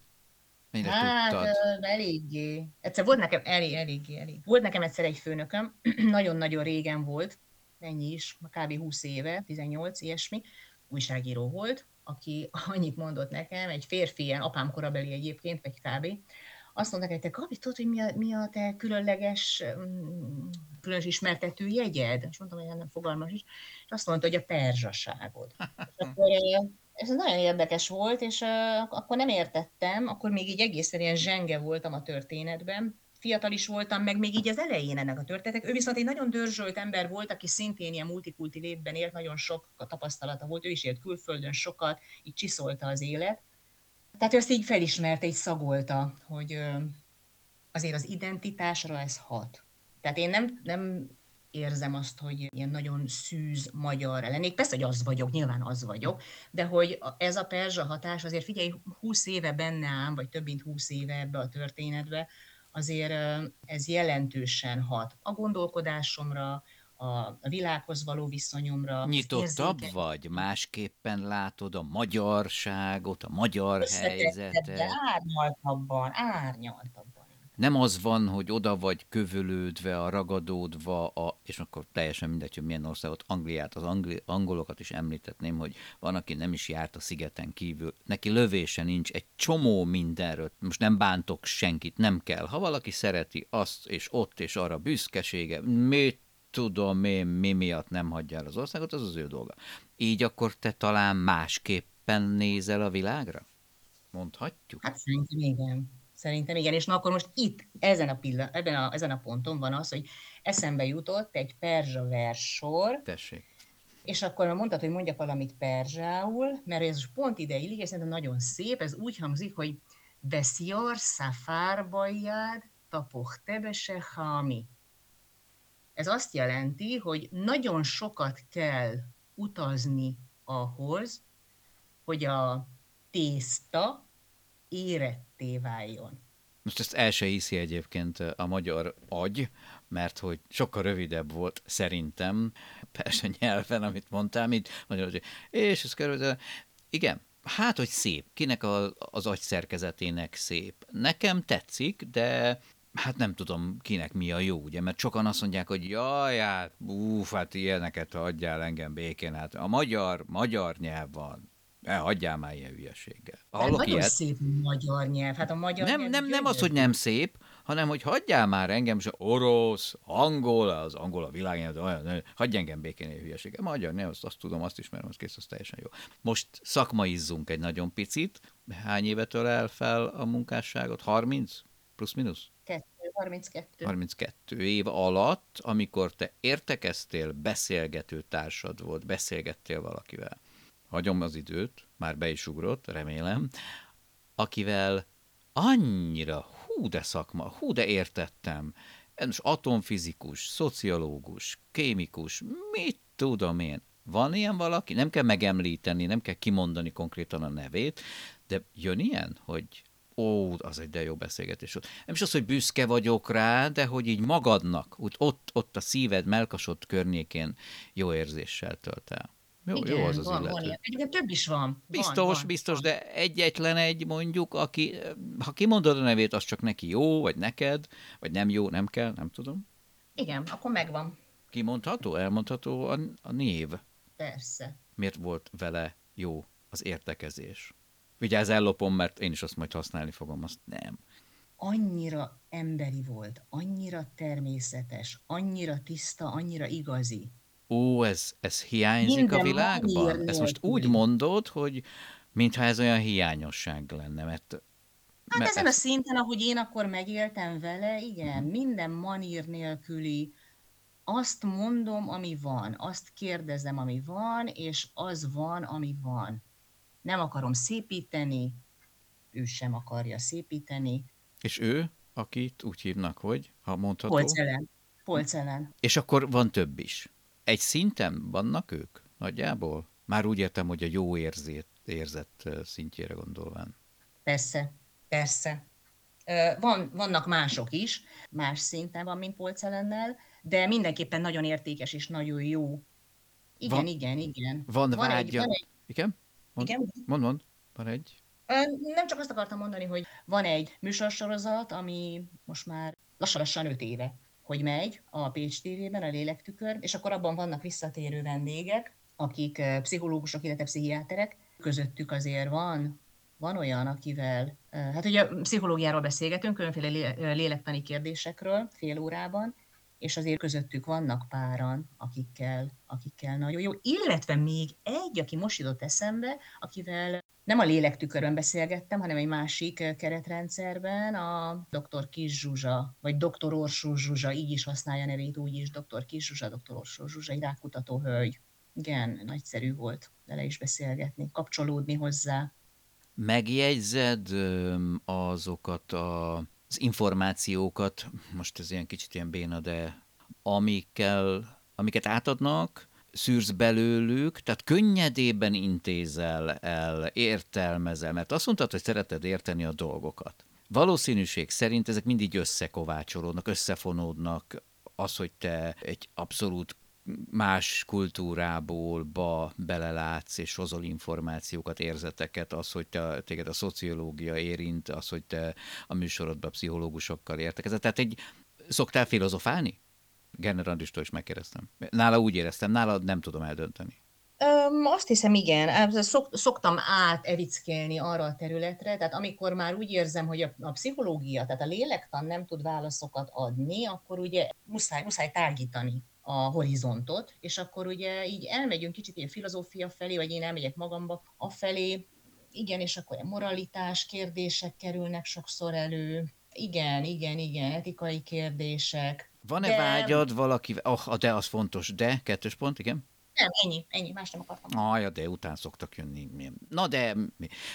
Mennyire hát, tudtad? eléggé. Egyszer volt nekem, elég, eléggé, elég. Volt nekem egyszer egy főnököm, nagyon-nagyon régen volt, ennyi is, kb. 20 éve, 18, ilyesmi, újságíró volt, aki annyit mondott nekem, egy férfi, ilyen apám korabeli egyébként, vagy kb., azt mondták, hogy te Gabi, tudod, hogy mi a, mi a te különleges, mm, különös ismertető jegyed? És mondtam, hogy nem fogalmas is. És azt mondta, hogy a perzsaságod. És ez nagyon érdekes volt, és akkor nem értettem, akkor még így egészen ilyen zsenge voltam a történetben, fiatal is voltam, meg még így az elején ennek a történetek. Ő viszont egy nagyon dörzsölt ember volt, aki szintén ilyen multikulti létben élt, nagyon sok tapasztalata volt, ő is élt külföldön sokat, így csiszolta az élet. Tehát ő azt így felismerte, így szagolta, hogy azért az identitásra ez hat. Tehát én nem, nem érzem azt, hogy ilyen nagyon szűz magyar lennék. Persze, hogy az vagyok, nyilván az vagyok, de hogy ez a perzsa hatás azért figyelj, 20 éve benne ám, vagy több mint 20 éve ebbe a történetbe, azért ez jelentősen hat a gondolkodásomra, a világhoz való viszonyomra. Nyitottabb érzéke... vagy? Másképpen látod a magyarságot, a magyar helyzetet? Árnyaltabban, árnyaltabban. Nem az van, hogy oda vagy kövölődve, a ragadódva, a, és akkor teljesen mindegy, hogy milyen országot, Angliát, az angli, angolokat is említetném, hogy van, aki nem is járt a szigeten kívül, neki lövése nincs, egy csomó mindenről, most nem bántok senkit, nem kell. Ha valaki szereti azt, és ott, és arra büszkesége, mit tudom én, mi miatt nem hagyja el az országot, az az ő dolga. Így akkor te talán másképpen nézel a világra? Mondhatjuk? Hát szerintem igen. Szerintem igen, és na akkor most itt, ezen a, pillan, ebben a, ezen a ponton van az, hogy eszembe jutott egy perzsa versor. Tessék. És akkor mondtad, hogy mondjak valamit perzsául, mert ez pont ide illik, és szerintem nagyon szép, ez úgy hangzik, hogy Beszior szafár bajjád, tapoch tebese hami. Ez azt jelenti, hogy nagyon sokat kell utazni ahhoz, hogy a tészta éretté váljon. Most ezt el se hiszi egyébként a magyar agy, mert hogy sokkal rövidebb volt szerintem, persze nyelven, amit mondtál, mint magyar és ez kerül, igen, hát, hogy szép, kinek a, az agy szerkezetének szép. Nekem tetszik, de hát nem tudom, kinek mi a jó, ugye, mert sokan azt mondják, hogy jaj, hát, úf, hát ilyeneket adjál engem békén, hát a magyar, magyar nyelv van, ne, hagyjál már ilyen hülyeséggel. Hallok nagyon ilyet? szép magyar nyelv. Hát a magyar nem, nyelv nem, nem az, hogy nem szép, hanem hogy hagyjál már engem, és orosz, angol, az angol a világnyelv, olyan, hagyj engem békén egy hülyeséggel. Magyar nyelv, azt, azt tudom, azt ismerem, az kész, az teljesen jó. Most szakmaizzunk egy nagyon picit. Hány évetől el fel a munkásságot? 30? Plusz-minusz? 32. 32 év alatt, amikor te értekeztél, beszélgető társad volt, beszélgettél valakivel. Hagyom az időt, már be is ugrott, remélem, akivel annyira, hú de szakma, hú de értettem, most atomfizikus, szociológus, kémikus, mit tudom én. Van ilyen valaki? Nem kell megemlíteni, nem kell kimondani konkrétan a nevét, de jön ilyen, hogy ó, az egy de jó beszélgetés volt. Nem is az, hogy büszke vagyok rá, de hogy így magadnak, ott, ott a szíved, melkasod környékén jó érzéssel tölt el. Jó, Igen, jó az az van, illető. van. Egyébként több is van. Biztos, van, van, biztos, van. de egyetlen egy mondjuk, aki, ha kimondod a nevét, az csak neki jó, vagy neked, vagy nem jó, nem kell, nem tudom. Igen, akkor megvan. Kimondható, elmondható a, a név. Persze. Miért volt vele jó az értekezés? Vigyázz, ellopom, mert én is azt majd használni fogom, azt nem. Annyira emberi volt, annyira természetes, annyira tiszta, annyira igazi. Ó, ez, ez hiányzik Minden a világban? Ezt most úgy mondod, hogy mintha ez olyan hiányosság lenne, mert... Hát mert ezen a szinten, ahogy én akkor megéltem vele, igen, minden manír nélküli, azt mondom, ami van, azt kérdezem, ami van, és az van, ami van. Nem akarom szépíteni, ő sem akarja szépíteni. És ő, akit úgy hívnak, hogy, ha mondható... Polcelen. Polcelen. És akkor van több is. Egy szinten vannak ők nagyjából? Már úgy értem, hogy a jó érzét, érzet ö, szintjére gondolván. Persze, persze. Van, vannak mások is, más szinten van, mint Polcelennel, de mindenképpen nagyon értékes és nagyon jó. Igen, Van- igen, igen. Van, Van egy- vágya... van egy- Igen? Mond, Igen? Mond, mond. Van egy. Nem csak azt akartam mondani, hogy van egy műsorsorozat, ami most már lassan-lassan öt éve, hogy megy a Pécs TV-ben, a Lélektükör, és akkor abban vannak visszatérő vendégek, akik pszichológusok, illetve pszichiáterek. Közöttük azért van, van olyan, akivel, hát ugye pszichológiáról beszélgetünk, különféle lélektani kérdésekről fél órában, és azért közöttük vannak páran, akikkel, akikkel nagyon jó. Illetve még egy, aki most jutott eszembe, akivel nem a lélektükörön beszélgettem, hanem egy másik keretrendszerben, a dr. Kis Zsuzsa, vagy dr. Orsó Zsuzsa, így is használja nevét, úgy is dr. Kis Zsuzsa, dr. Orsó Zsuzsa, egy rákutató hölgy. Igen, nagyszerű volt vele is beszélgetni, kapcsolódni hozzá. Megjegyzed azokat a, az információkat, most ez ilyen kicsit ilyen béna, de amikkel, amiket átadnak, szűrsz belőlük, tehát könnyedében intézel el, értelmezel, mert azt mondtad, hogy szereted érteni a dolgokat. Valószínűség szerint ezek mindig összekovácsolódnak, összefonódnak, az, hogy te egy abszolút más kultúrából ba belelátsz, és hozol információkat, érzeteket, az, hogy te, téged a szociológia érint, az, hogy te a műsorodban pszichológusokkal értekezel. Tehát egy, szoktál filozofálni? Gerner Andristól is megkérdeztem. Nála úgy éreztem, nála nem tudom eldönteni. Öm, azt hiszem, igen. Szok, szoktam átevickélni arra a területre, tehát amikor már úgy érzem, hogy a, a pszichológia, tehát a lélektan nem tud válaszokat adni, akkor ugye muszáj, muszáj tágítani a horizontot, és akkor ugye így elmegyünk kicsit ilyen filozófia felé, vagy én elmegyek magamba afelé, igen, és akkor a moralitás kérdések kerülnek sokszor elő, igen, igen, igen, etikai kérdések. Van-e De- vágyad valakivel? Oh, de az fontos, de, kettős pont, igen? Nem, ennyi, ennyi, más nem akartam. Ah, ja, de után szoktak jönni. Na de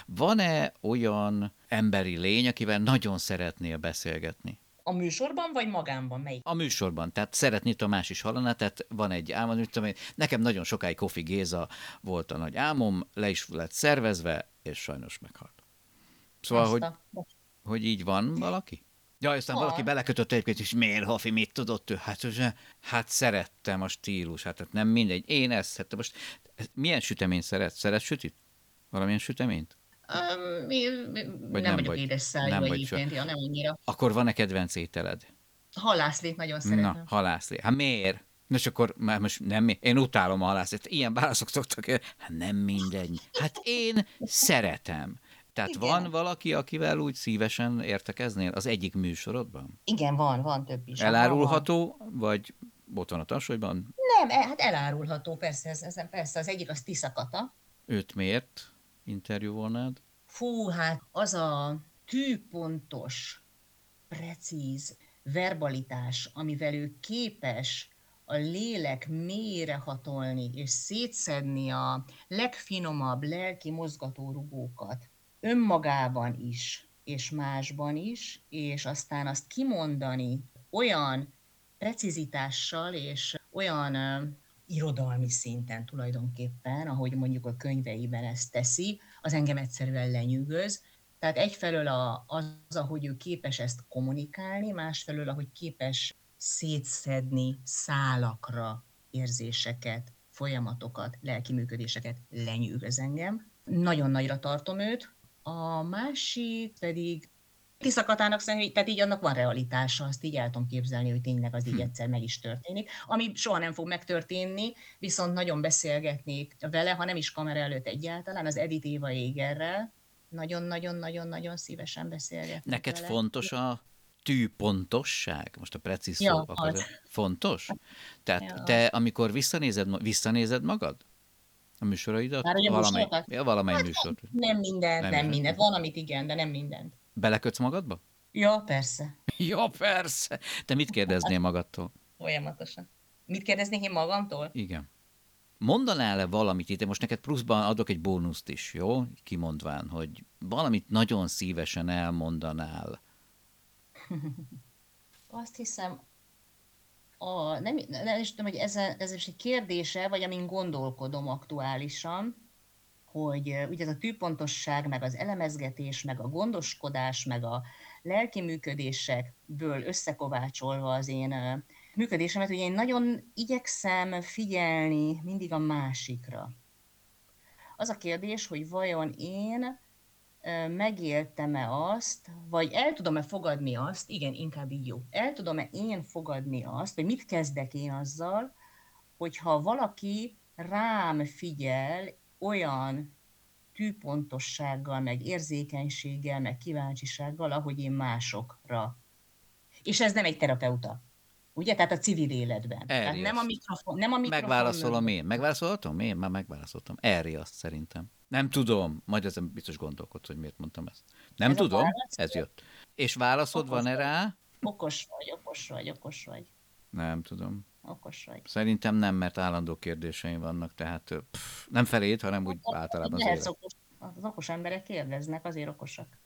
van-e olyan emberi lény, akivel nagyon szeretnél beszélgetni? A műsorban, vagy magánban? Melyik? A műsorban, tehát szeretné Tamás is hallaná, tehát van egy álmom, tudom én, nekem nagyon sokáig Kofi Géza volt a nagy álmom, le is lett szervezve, és sajnos meghalt. Szóval, hogy, a- hogy így van valaki? Ja, aztán Van. valaki belekötött egyébként, és miért, Hafi, mit tudott ő? Hát, hogy- hát szerettem a stílus, hát tehát nem mindegy. Én ezt szerettem. Most milyen süteményt szeret? Szeret sütit? Valamilyen süteményt? Mi, mi, Vagy nem, nem vagyok vagy- édes szájú nem vagy egyébként, ja, nem annyira. Akkor van-e kedvenc ételed? Halászlét nagyon szeretem. Na, halászlé. Hát miért? Nos, akkor már most nem. Én utálom a halászlét. Ilyen válaszok szoktak. Hát nem mindegy. Hát én szeretem. Tehát Igen. van valaki, akivel úgy szívesen értekeznél az egyik műsorodban? Igen, van, van több is. Van, van. Elárulható, vagy ott van a tasolyban? Nem, e- hát elárulható, persze, ez, ez, persze, az egyik az Tiszakata. Őt miért interjúvolnád? Fú, hát az a tűpontos, precíz, verbalitás, amivel ő képes a lélek mélyre hatolni, és szétszedni a legfinomabb lelki mozgatórugókat önmagában is, és másban is, és aztán azt kimondani olyan precizitással és olyan irodalmi szinten tulajdonképpen, ahogy mondjuk a könyveiben ezt teszi, az engem egyszerűen lenyűgöz. Tehát egyfelől a, az, ahogy ő képes ezt kommunikálni, másfelől, ahogy képes szétszedni szálakra érzéseket, folyamatokat, lelki működéseket lenyűgöz engem. Nagyon nagyra tartom őt. A másik pedig kiszakatának szerintem, tehát így annak van realitása, azt így el tudom képzelni, hogy tényleg az így hm. egyszer meg is történik. Ami soha nem fog megtörténni, viszont nagyon beszélgetnék vele, ha nem is kamera előtt egyáltalán, az Edith Éva Égerrel, nagyon-nagyon-nagyon-nagyon szívesen beszélgetnék Neked vele. fontos a tűpontosság? Most a precíz ja, szó akar, fontos? Tehát ja, te, amikor visszanézed, visszanézed magad? A műsoraidat? Már ugye valamely, ja, valamely hát műsort. Nem mindent, nem, nem mindent. Van, amit igen, de nem mindent. Belekötsz magadba? Ja, persze. Ja, persze. Te mit kérdeznél magadtól? Folyamatosan. Mit kérdeznék én magamtól? Igen. Mondanál-e valamit, itt most neked pluszban adok egy bónuszt is, jó? Kimondván, hogy valamit nagyon szívesen elmondanál. Azt hiszem, a, nem, nem is tudom, hogy ez, ez is egy kérdése, vagy amin gondolkodom aktuálisan, hogy ugye ez a tűpontosság, meg az elemezgetés, meg a gondoskodás, meg a lelki működésekből összekovácsolva az én működésemet, ugye én nagyon igyekszem figyelni mindig a másikra. Az a kérdés, hogy vajon én megéltem-e azt, vagy el tudom-e fogadni azt, igen, inkább így jó, el tudom-e én fogadni azt, vagy mit kezdek én azzal, hogyha valaki rám figyel, olyan tűpontossággal, meg érzékenységgel, meg kíváncsisággal, ahogy én másokra. És ez nem egy terapeuta. Ugye? Tehát a civil életben. Tehát nem a mikrofon. Nem a mikrofon Megválaszolom én. Megválaszolhatom? Én már megválaszoltam. azt szerintem. Nem tudom. Majd ezen biztos gondolkodsz, hogy miért mondtam ezt. Nem ez tudom. Ez jött. És válaszod van-e rá? Okos vagy, okos vagy, okos vagy. Nem tudom okos vagy. Szerintem nem, mert állandó kérdéseim vannak, tehát pff, nem felét, hanem úgy hát, általában az élet. Okos, az okos emberek kérdeznek, azért okosak.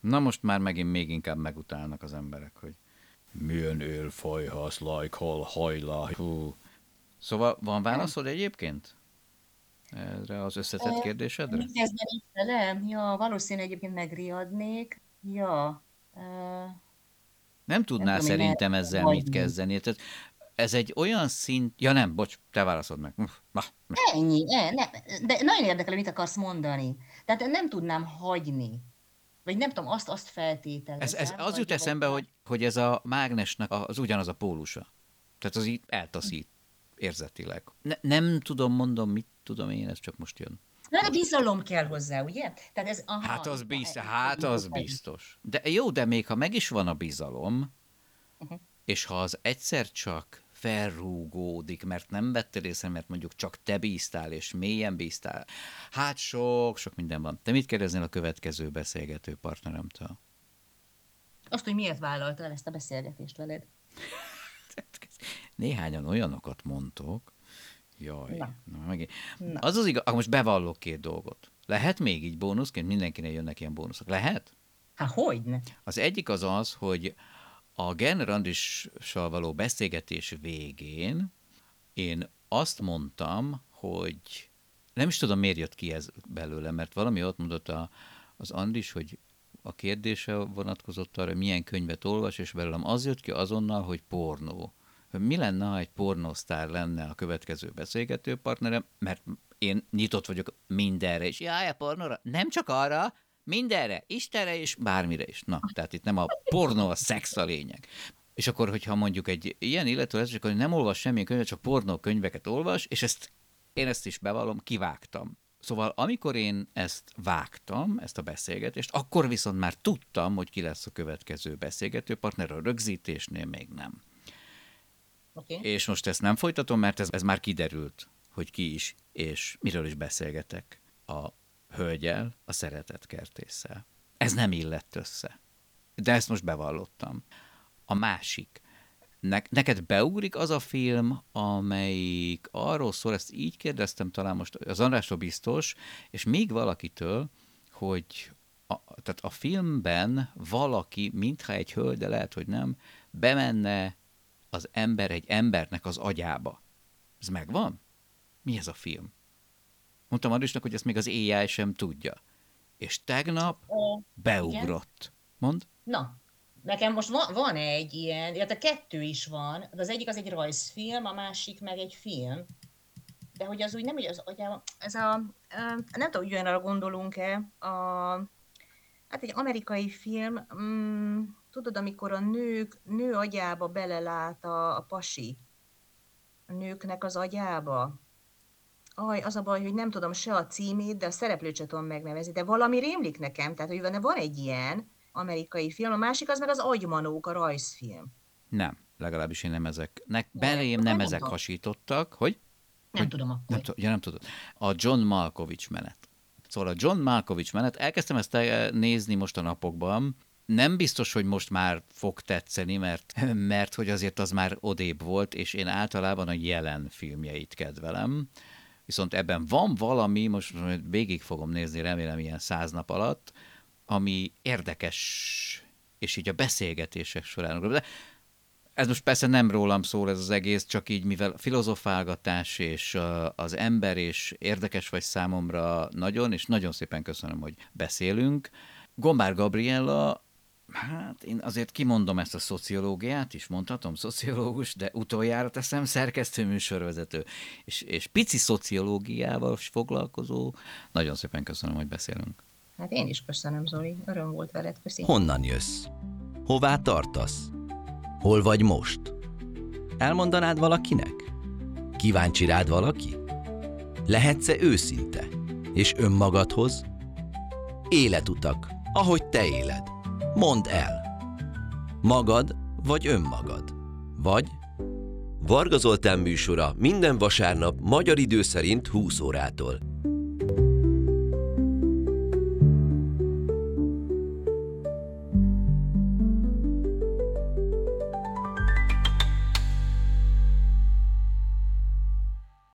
Na most már megint még inkább megutálnak az emberek, hogy milyen élfaj hasz, like, hol, hajla. Hú. Szóval van válaszod egyébként? Erre az összetett kérdésedre? Mit kezdeni vele? Ja, valószínűleg egyébként megriadnék. Ja. Uh, nem tudnál nem szerintem ezzel mit kezdeni. Tehát ez egy olyan szint... Ja nem, bocs, te válaszod meg. Na, Ennyi, ne, ne, de nagyon érdekel, mit akarsz mondani. Tehát nem tudnám hagyni. Vagy nem tudom, azt, azt feltételezem. Ez, ez az jut eszembe, hogy, hogy ez a mágnesnek az ugyanaz a pólusa. Tehát az így eltaszít érzetileg. Ne, nem tudom, mondom, mit tudom én, ez csak most jön. Na, de bizalom kell hozzá, ugye? Tehát ez, aha, hát az biztos, hát az biztos. De jó, de még ha meg is van a bizalom, uh-huh. és ha az egyszer csak felrúgódik, mert nem vettél észre, mert mondjuk csak te bíztál, és mélyen bíztál. Hát sok, sok minden van. Te mit kérdeznél a következő beszélgető partneremtől? Azt, hogy miért vállalta el ezt a beszélgetést veled? Néhányan olyanokat mondtok, Jaj, na. Na, meg... na. az az igaz, most bevallok két dolgot. Lehet még így bónuszként? Mindenkinek jönnek ilyen bónuszok. Lehet? Hát hogyne. Az egyik az az, hogy a Gerner Andrissal való beszélgetés végén én azt mondtam, hogy nem is tudom, miért jött ki ez belőle, mert valami ott mondott a, az Andris, hogy a kérdése vonatkozott arra, hogy milyen könyvet olvas, és belőlem az jött ki azonnal, hogy pornó. Mi lenne, ha egy pornósztár lenne a következő beszélgető partnerem, mert én nyitott vagyok mindenre, és jaj, a pornóra, nem csak arra, Mindenre, Istenre és bármire is. Na, tehát itt nem a pornó, a szex a lényeg. És akkor, hogyha mondjuk egy ilyen illető lesz, akkor nem olvas semmilyen könyvet, csak pornó könyveket olvas, és ezt én ezt is bevallom, kivágtam. Szóval amikor én ezt vágtam, ezt a beszélgetést, akkor viszont már tudtam, hogy ki lesz a következő beszélgetőpartner, a rögzítésnél még nem. Okay. És most ezt nem folytatom, mert ez, ez már kiderült, hogy ki is, és miről is beszélgetek. A hölgyel, a szeretetkertésszel. Ez nem illett össze. De ezt most bevallottam. A másik. Ne, neked beugrik az a film, amelyik arról szól, ezt így kérdeztem talán most az Andrásról biztos, és még valakitől, hogy a, tehát a filmben valaki, mintha egy hölgy, de lehet, hogy nem, bemenne az ember egy embernek az agyába. Ez megvan? Mi ez a film? Mondtam Arisnak, hogy ezt még az AI sem tudja. És tegnap Ö, beugrott. igen. Mond? Na, nekem most van, van egy ilyen, illetve kettő is van, de az egyik az egy rajzfilm, a másik meg egy film. De hogy az úgy nem, hogy az agyában, ez a, nem tudom, hogy olyanra gondolunk-e, a, hát egy amerikai film, mm, tudod, amikor a nők, nő agyába belelát a, a pasi, a nőknek az agyába. Aj, az a baj, hogy nem tudom se a címét, de a szereplőt sem tudom megnevezni, de valami rémlik nekem, tehát hogy van, egy ilyen amerikai film, a másik az meg az Agymanók, a rajzfilm. Nem. Legalábbis én nem ezek. Ne, belém nem nem ezek mondom. hasítottak. Hogy? Nem Hogy- tudom akkor. Nem, ja, nem tudod. A John Malkovich menet. Szóval a John Malkovich menet, elkezdtem ezt nézni most a napokban, nem biztos, hogy most már fog tetszeni, mert, mert hogy azért az már odébb volt, és én általában a jelen filmjeit kedvelem. Viszont ebben van valami, most végig fogom nézni, remélem ilyen száz nap alatt, ami érdekes, és így a beszélgetések során. De ez most persze nem rólam szól ez az egész, csak így, mivel filozofálgatás és az ember, és érdekes vagy számomra nagyon, és nagyon szépen köszönöm, hogy beszélünk. Gombár Gabriella, hát én azért kimondom ezt a szociológiát is, mondhatom, szociológus, de utoljára teszem szerkesztő műsorvezető, és, és pici szociológiával is foglalkozó. Nagyon szépen köszönöm, hogy beszélünk. Hát én is köszönöm, Zoli. Öröm volt veled, köszi. Honnan jössz? Hová tartasz? Hol vagy most? Elmondanád valakinek? Kíváncsi rád valaki? Lehetsz-e őszinte? És önmagadhoz? Életutak, ahogy te éled. Mondd el. Magad vagy önmagad? Vagy Varga Zoltán műsora minden vasárnap magyar idő szerint 20 órától.